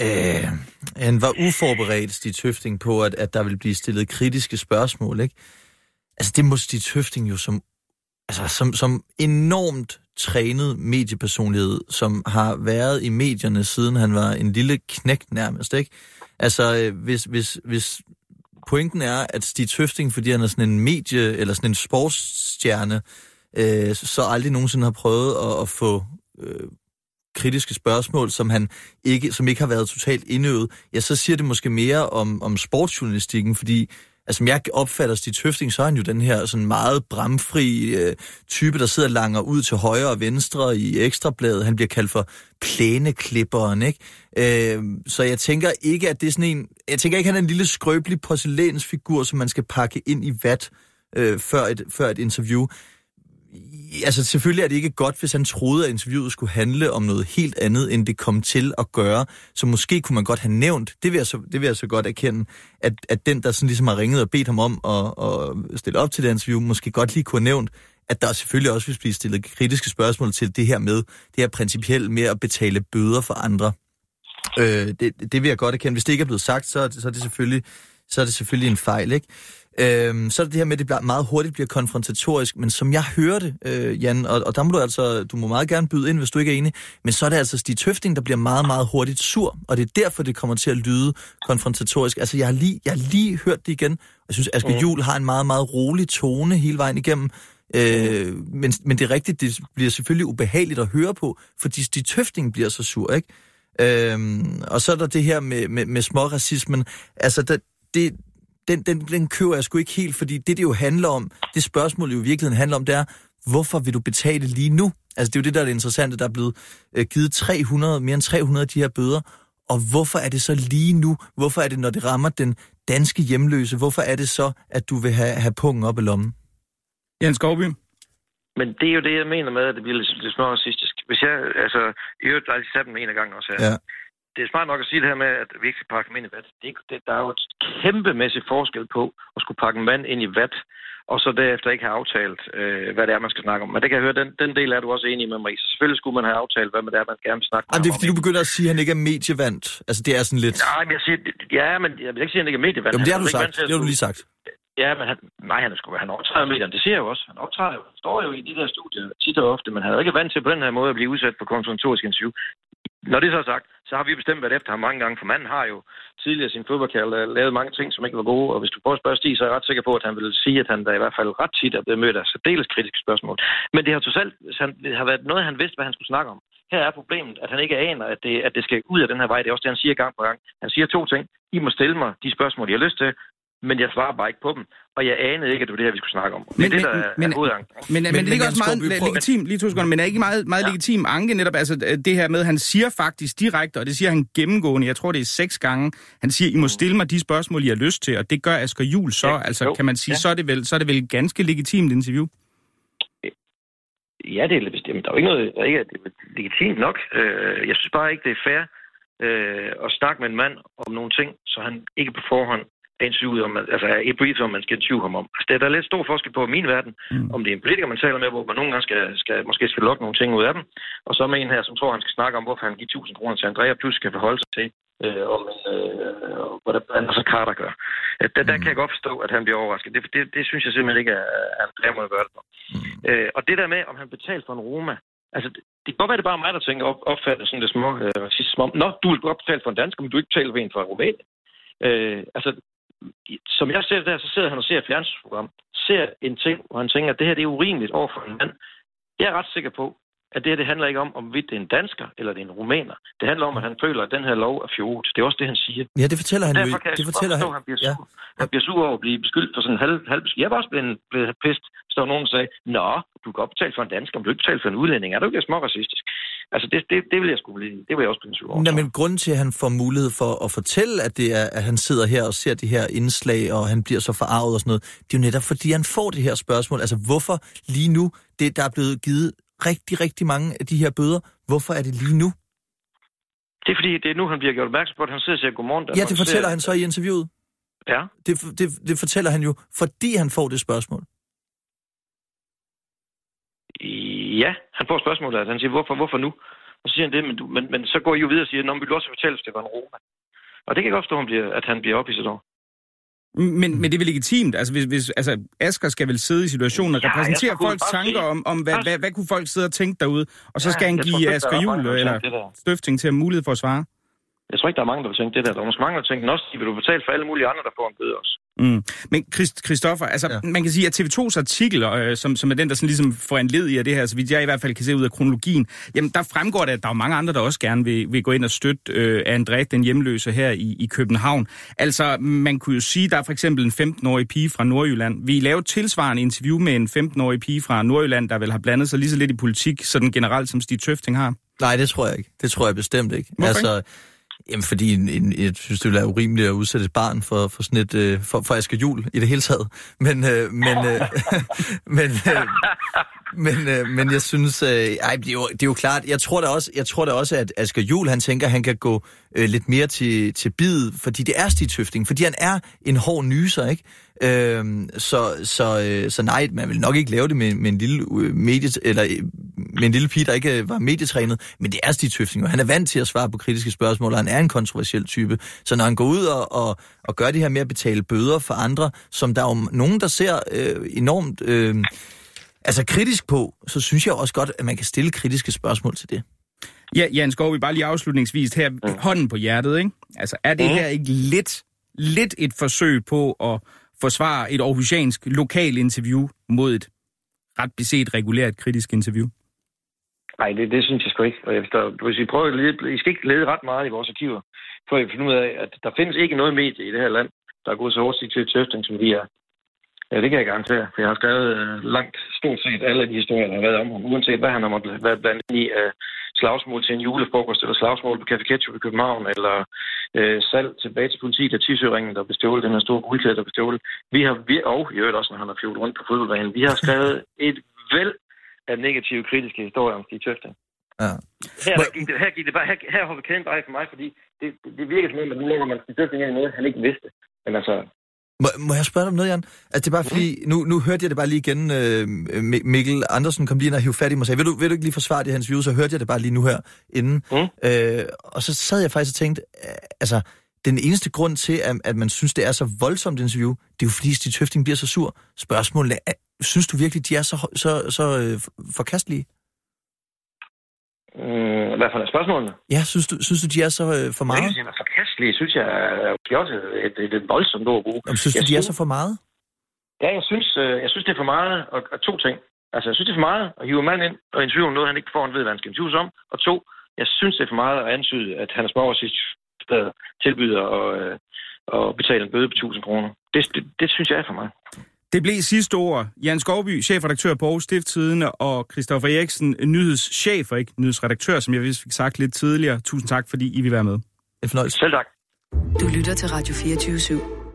øh, han var uforberedt, Stig Tøfting, på, at, at der ville blive stillet kritiske spørgsmål, ikke? Altså det må Stig Tøfting jo som, altså, som, som enormt trænet mediepersonlighed, som har været i medierne, siden han var en lille knægt nærmest, ikke? Altså, øh, hvis, hvis, hvis pointen er, at Stig Tøfting, fordi han er sådan en medie- eller sådan en sportsstjerne, øh, så aldrig nogensinde har prøvet at, at få øh, kritiske spørgsmål, som han ikke, som ikke har været totalt indøvet, ja, så siger det måske mere om, om sportsjournalistikken, fordi Altså, som jeg opfatter Stig Tøfting, så er han jo den her sådan meget bramfri øh, type, der sidder langer ud til højre og venstre i ekstrabladet. Han bliver kaldt for plæneklipperen, ikke? Øh, så jeg tænker ikke, at det er sådan en... Jeg tænker ikke, at han er en lille skrøbelig porcelænsfigur, som man skal pakke ind i vat øh, før, et, før et interview altså selvfølgelig er det ikke godt, hvis han troede, at interviewet skulle handle om noget helt andet, end det kom til at gøre. Så måske kunne man godt have nævnt, det vil jeg så, det vil jeg så godt erkende, at, at den, der sådan ligesom har ringet og bedt ham om at, at stille op til det interview, måske godt lige kunne have nævnt, at der selvfølgelig også vil blive stillet kritiske spørgsmål til det her med, det her principielt med at betale bøder for andre. Øh, det, det vil jeg godt erkende. Hvis det ikke er blevet sagt, så, så, er, det selvfølgelig, så er det selvfølgelig en fejl, ikke? Øhm, så er det det her med, at det bliver meget hurtigt bliver konfrontatorisk, men som jeg hørte, øh, Jan, og, og der må du altså, du må meget gerne byde ind, hvis du ikke er enig, men så er det altså Stig Tøfting, der bliver meget, meget hurtigt sur, og det er derfor, det kommer til at lyde konfrontatorisk. Altså, jeg har lige, jeg har lige hørt det igen, og jeg synes, Asger mm. Juhl har en meget, meget rolig tone hele vejen igennem, Øh, men, men det er rigtigt, det bliver selvfølgelig ubehageligt at høre på, fordi Stig Tøfting bliver så sur, ikke? Øhm, og så er der det her med, med, med småracismen. Altså, der, det, den, den, den køber jeg sgu ikke helt, fordi det, det jo handler om, det spørgsmål jo i virkeligheden handler om, det er, hvorfor vil du betale lige nu? Altså, det er jo det, der er det interessante. Der er blevet øh, givet 300, mere end 300 af de her bøder. Og hvorfor er det så lige nu? Hvorfor er det, når det rammer den danske hjemløse? Hvorfor er det så, at du vil have, have pungen op i lommen? Jens Skovby? Men det er jo det, jeg mener med, at det bliver lidt, lidt små racistisk. Hvis jeg, altså, i øvrigt, der er dem en af gangen også her. Ja det er smart nok at sige det her med, at vi ikke skal pakke dem ind i vat. Det, det, der er jo et kæmpemæssig forskel på at skulle pakke en vand ind i vat, og så derefter ikke have aftalt, øh, hvad det er, man skal snakke om. Men det kan jeg høre, den, den del er du også enig med mig i. Så selvfølgelig skulle man have aftalt, hvad det er, man gerne vil snakke om. Det er fordi, du begynder at sige, at han ikke er medievand. Altså, det er sådan lidt... Nej, men jeg siger, ja, men jeg vil ikke sige, at han ikke er medievand. Jo, men det har du sagt. Det har du lige sagt. Ja, men han, nej, han, er sgu, han optræder medierne. Det ser jeg jo også. Han optræder jo. Han står jo i de der studier tit og ofte, men han er jo ikke vant til på den her måde at blive udsat for konfrontatorisk interview. Når det så er sagt, så har vi bestemt været efter ham mange gange, for manden har jo tidligere sin fodboldkarriere lavet mange ting, som ikke var gode, og hvis du prøver at spørge Stig, så er jeg ret sikker på, at han vil sige, at han da i hvert fald ret tit er blevet mødt af særdeles kritiske spørgsmål. Men det har totalt, han, det har været noget, han vidste, hvad han skulle snakke om. Her er problemet, at han ikke aner, at det, at det skal ud af den her vej. Det er også det, han siger gang på gang. Han siger to ting. I må stille mig de spørgsmål, jeg har lyst til, men jeg svarer bare ikke på dem. Og jeg anede ikke, at det var det her, vi skulle snakke om. Men, det, der er, men, er men, men, men, men det er også meget legitim, lige to sekunder, men er ikke meget, meget ja. legitim anke netop, altså det her med, han siger faktisk direkte, og det siger han gennemgående, jeg tror det er seks gange, han siger, I må mm. stille mig de spørgsmål, I har lyst til, og det gør Asger Jul så, ja, altså jo. kan man sige, ja. så, er det vel, så er det vel ganske legitimt interview? Ja, det er bestemt. Der er jo ikke noget, der er ikke, det er legitimt nok. Øh, jeg synes bare ikke, det er fair øh, at snakke med en mand om nogle ting, så han ikke på forhånd interviewet om, altså er brief om, man skal interviewe ham om. Altså, der er lidt stor forskel på min verden, mm. om det er en politiker, man taler med, hvor man nogle gange skal, skal, måske skal lokke nogle ting ud af dem, og så med en her, som tror, han skal snakke om, hvorfor han giver 1000 kroner til Andrea, plus skal forholde sig til, øh, om øh, hvordan så Carter gør. Der, der, der kan jeg godt forstå, at han bliver overrasket. Det, det, det synes jeg simpelthen ikke er, er en fair måde at gøre det. Mm. Øh, og det der med, om han betaler for en Roma, altså det kan godt være, det bare mig, der tænker op, opfatter sådan det små øh, racisme om, nå, du vil godt betale for en dansker, men du ikke betale for en fra Rumænien. Øh, altså, som jeg ser det der, så sidder han og ser et fjernsynsprogram, ser en ting, hvor han tænker, at det her det er urimeligt over for en mand. Jeg er ret sikker på, at det her det handler ikke om, om det er en dansker eller det er en rumæner. Det handler om, at han føler, at den her lov er fjort. Det er også det, han siger. Ja, det fortæller han jo. Det fortæller han. han bliver sur. Ja. Han bliver sur over at blive beskyldt for sådan en halv, halv Jeg var også blevet, blevet pist, hvis der var nogen, der sagde, Nå, du kan godt betale for en dansker, men du ikke betale for en udlænding. Er du ikke små racistisk? Altså, det, det, det vil jeg skulle blive, det vil jeg også blive sur over. Men grunden til, at han får mulighed for at fortælle, at, det er, at han sidder her og ser de her indslag, og han bliver så forarvet og sådan noget, det er jo netop, fordi han får det her spørgsmål. Altså, hvorfor lige nu, det, der er blevet givet rigtig, rigtig mange af de her bøder. Hvorfor er det lige nu? Det er fordi, det er nu, han bliver gjort opmærksom på, at han sidder og siger godmorgen. Ja, det fortæller ser... han så i interviewet. Ja. Det, det, det fortæller han jo, fordi han får det spørgsmål. Ja, han får spørgsmålet, at han siger, hvorfor, hvorfor nu? Og så siger han det, men, du, men, men så går I jo videre og siger, at vi vil også fortælle, at det var en Roma. Og det kan godt forstå, at han bliver ophidset over. Men, men det er vel legitimt? Altså, hvis, hvis, altså, Asger skal vel sidde i situationen og ja, repræsentere folks tanker om, om hvad, hvad, hvad kunne folk sidde og tænke derude, og så ja, skal han give Asger Jul eller Støfting til at mulighed for at svare? Jeg tror ikke, der er mange, der vil tænke det der. Der er måske mange, der vil tænke, også vil du betale for alle mulige andre, der får en bøde også. Mm. Men Christ, Christoffer, altså, ja. man kan sige, at TV2's artikel, øh, som, som er den, der sådan ligesom får en led i af det her, så vidt jeg i hvert fald kan se ud af kronologien, jamen der fremgår det, at der er mange andre, der også gerne vil, vil gå ind og støtte øh, André, den hjemløse her i, i København. Altså, man kunne jo sige, der er for eksempel en 15-årig pige fra Nordjylland. Vi lavede tilsvarende interview med en 15-årig pige fra Nordjylland, der vel har blandet sig lige så lidt i politik, sådan generelt som Stig Tøfting har. Nej, det tror jeg ikke. Det tror jeg bestemt ikke. Hvorfor altså, Jamen, fordi en, en, jeg synes, det ville være urimeligt at udsætte et barn for, for sådan et, øh, for, for Asger Jul i det hele taget. Men, øh, men, øh, men, øh, men, øh, men jeg synes, øh, ej, det, er jo, det er jo klart, jeg tror da også, jeg tror da også at Asger Jul, han tænker, han kan gå øh, lidt mere til, til bid, fordi det er Stig Tøfting, fordi han er en hård nyser, ikke? Øhm, så, så, øh, så nej, man vil nok ikke lave det med, med en lille øh, medie, eller øh, med en lille pige, der ikke øh, var medietrænet, men det er Stig Tøfting, og han er vant til at svare på kritiske spørgsmål, og han er en kontroversiel type. Så når han går ud og, og, og gør det her med at betale bøder for andre, som der er jo nogen, der ser øh, enormt øh, altså kritisk på, så synes jeg også godt, at man kan stille kritiske spørgsmål til det. Ja, Jan Skov, vi bare lige afslutningsvis her, mm. hånden på hjertet, ikke? Altså, er det mm. her ikke lidt, lidt et forsøg på at forsvare et aarhusiansk lokal interview mod et ret beset regulært kritisk interview? Nej, det, det synes jeg sgu ikke. Og jeg der, hvis I prøver at lede, I skal ikke lede ret meget i vores arkiver, for at finde ud af, at der findes ikke noget medie i det her land, der er gået så hårdt til tøfting, som vi er. Ja, det kan jeg garantere, for jeg har skrevet øh, langt stort set alle de historier, der har været om ham, uanset hvad han har måttet være blandt i af slagsmål til en julefrokost, eller slagsmål på Café Ketchup i København, eller øh, salg tilbage til politiet af tisøringen, der bestjålet, den her store guldkæde, der bestjålet. Vi har, vi, og i øvrigt også, når han har fjollet rundt på fodboldbanen, vi har skrevet et væld af negative kritiske historier om Stig Tøfting. Ja. Her, gik det, her, gik det bare, her, her vi kæden bare for mig, fordi det, det, det virker som om, at nu lukker man Stig Tøfting ind i noget, han ikke vidste. Men altså, Må, må jeg spørge dig om noget, Jan? Altså, det er bare fordi, nu, nu hørte jeg det bare lige igen, øh, Mikkel Andersen kom lige ind og hive fat i mig og sagde, vil du, vil du ikke lige forsvare det hans view? Så hørte jeg det bare lige nu her inden. Mm. Øh, og så sad jeg faktisk og tænkte, øh, altså, den eneste grund til, at, at man synes, det er så voldsomt interview, det er jo fordi, Stig Tøfting bliver så sur. Spørgsmålet er, synes du virkelig, de er så, så, så øh, forkastelige? Mm, hvad for er spørgsmålene? Ja, synes du, synes du de er så øh, for meget? Er forkastelige, synes jeg er jo også et, et, et voldsomt ord at bruge. Jamen, synes du, jeg de er så for meget? Ja, jeg synes, øh, jeg synes, det er for meget, og, og to ting. Altså, jeg synes, det er for meget at hive en mand ind og interviewe om noget, han ikke får en ved, hvad han skal interviews om. Og to, jeg synes, det er for meget at ansyde, at han er småoversigt tilbyder at, øh, at betale en bøde på 1000 kroner. Det, det, det synes jeg er for meget. Det blev sidste ord. Jan Skovby, chefredaktør på Aarhus Stifttidene, og Christoffer Eriksen, nyhedschef og ikke nyhedsredaktør, som jeg vist fik sagt lidt tidligere. Tusind tak, fordi I vil være med. En fornøjelse. Selv tak. Du lytter til Radio 24 /7.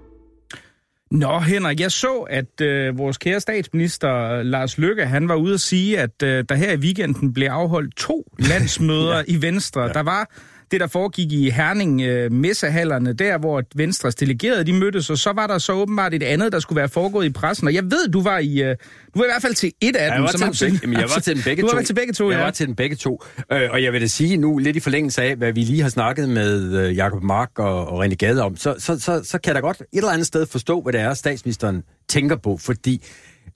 Nå, Henrik, jeg så, at øh, vores kære statsminister Lars Løkke, han var ude at sige, at øh, der her i weekenden blev afholdt to landsmøder ja. i Venstre. Ja. Der var det, der foregik i Herning øh, Messehallerne, der hvor Venstres delegerede, de mødtes, og så var der så åbenbart et andet, der skulle være foregået i pressen. Og jeg ved, du var i, øh, du var i hvert fald til et af Ja, dem. jeg var, som til, begge, jeg var til dem begge du to. var til begge to, Jeg ja. var til dem begge to. Øh, og jeg vil da sige nu, lidt i forlængelse af, hvad vi lige har snakket med øh, Jacob Mark og, og René Gade om, så, så, så, så kan jeg da godt et eller andet sted forstå, hvad det er, statsministeren tænker på, fordi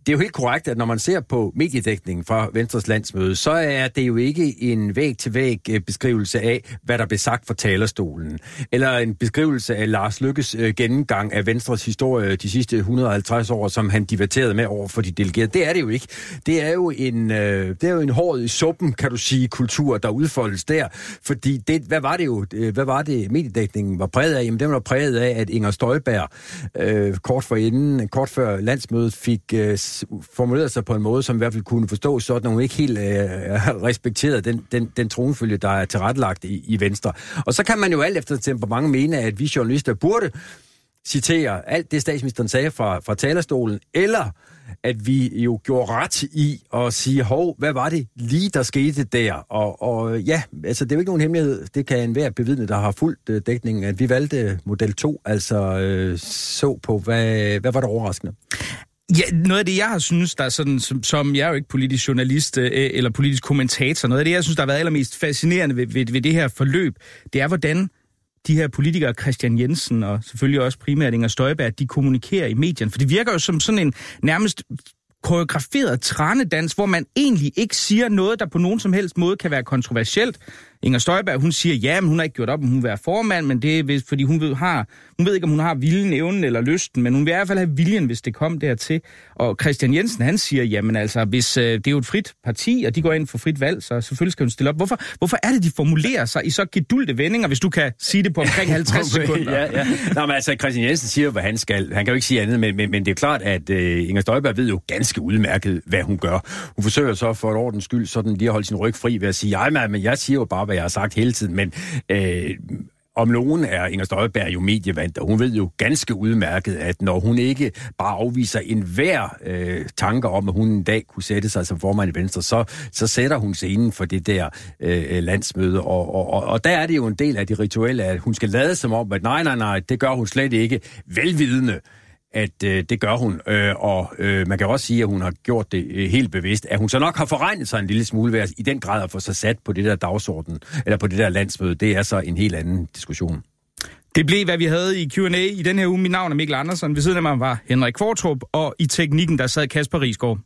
det er jo helt korrekt, at når man ser på mediedækningen fra Venstres landsmøde, så er det jo ikke en væg-til-væg øh, beskrivelse af, hvad der blev sagt fra talerstolen, eller en beskrivelse af Lars Lykkes øh, gennemgang af Venstres historie de sidste 150 år, som han diverterede med over for de delegerede. Det er det jo ikke. Det er jo en, øh, det er jo en hård i suppen, kan du sige, kultur, der udfoldes der. Fordi det, hvad var det jo, øh, hvad var det mediedækningen var præget af? Jamen, den var præget af, at Inger Støjberg øh, kort for inden, kort før landsmødet fik øh, s- formuleret sig på en måde, som i hvert fald kunne forstå, sådan at hun ikke helt øh, respekterede den, den, den tronfølge, der er tilrettelagt i, i Venstre. Og så kan man jo alt efter temperament mene, at vi journalister burde citere alt det, statsministeren sagde fra, fra talerstolen, eller at vi jo gjorde ret i at sige, hov, hvad var det lige, der skete der? Og, og ja, altså det er jo ikke nogen hemmelighed, det kan enhver bevidne, der har fulgt øh, dækningen, at vi valgte model 2, altså øh, så på, hvad, hvad var det overraskende? Ja, noget af det, jeg har synes, der er sådan, som, som jeg er jo ikke politisk journalist øh, eller politisk kommentator, noget af det, jeg synes, der har været allermest fascinerende ved, ved, ved det her forløb, det er, hvordan de her politikere, Christian Jensen og selvfølgelig også primært Inger Støjberg, de kommunikerer i medierne. For det virker jo som sådan en nærmest koreograferet trænedans, hvor man egentlig ikke siger noget, der på nogen som helst måde kan være kontroversielt. Inger Støjberg, hun siger, ja, men hun har ikke gjort op, om hun vil være formand, men det er vist, fordi hun ved, har, hun ved ikke, om hun har vilden, evnen eller lysten, men hun vil i hvert fald have viljen, hvis det kom dertil. Og Christian Jensen, han siger, jamen altså, hvis øh, det er jo et frit parti, og de går ind for frit valg, så selvfølgelig skal hun stille op. Hvorfor, hvorfor er det, de formulerer sig i så gedulte vendinger, hvis du kan sige det på omkring 50 sekunder? ja, ja. Nå, men altså, Christian Jensen siger, hvad han skal. Han kan jo ikke sige andet, men, men, men det er klart, at øh, Inger Støjberg ved jo ganske udmærket, hvad hun gør. Hun forsøger så for et ordens skyld sådan lige at holde sin ryg fri ved at sige, ej, men jeg siger jo bare, hvad jeg har sagt hele tiden, men øh, om nogen er Inger Støjberg jo medievandt, og hun ved jo ganske udmærket, at når hun ikke bare afviser enhver øh, tanker om, at hun en dag kunne sætte sig som formand i Venstre, så, så sætter hun scenen for det der øh, landsmøde. Og, og, og, og der er det jo en del af de rituelle, at hun skal lade som om, at nej, nej, nej, det gør hun slet ikke velvidende at øh, det gør hun. Øh, og øh, man kan også sige, at hun har gjort det øh, helt bevidst. At hun så nok har forregnet sig en lille smule ved at i den grad at få sig sat på det der dagsorden, eller på det der landsmøde, det er så en helt anden diskussion. Det blev, hvad vi havde i Q&A i den her uge. Mit navn er Mikkel Andersen. Ved siden af mig var Henrik Kvartrup, og i teknikken, der sad Kasper Risgaard.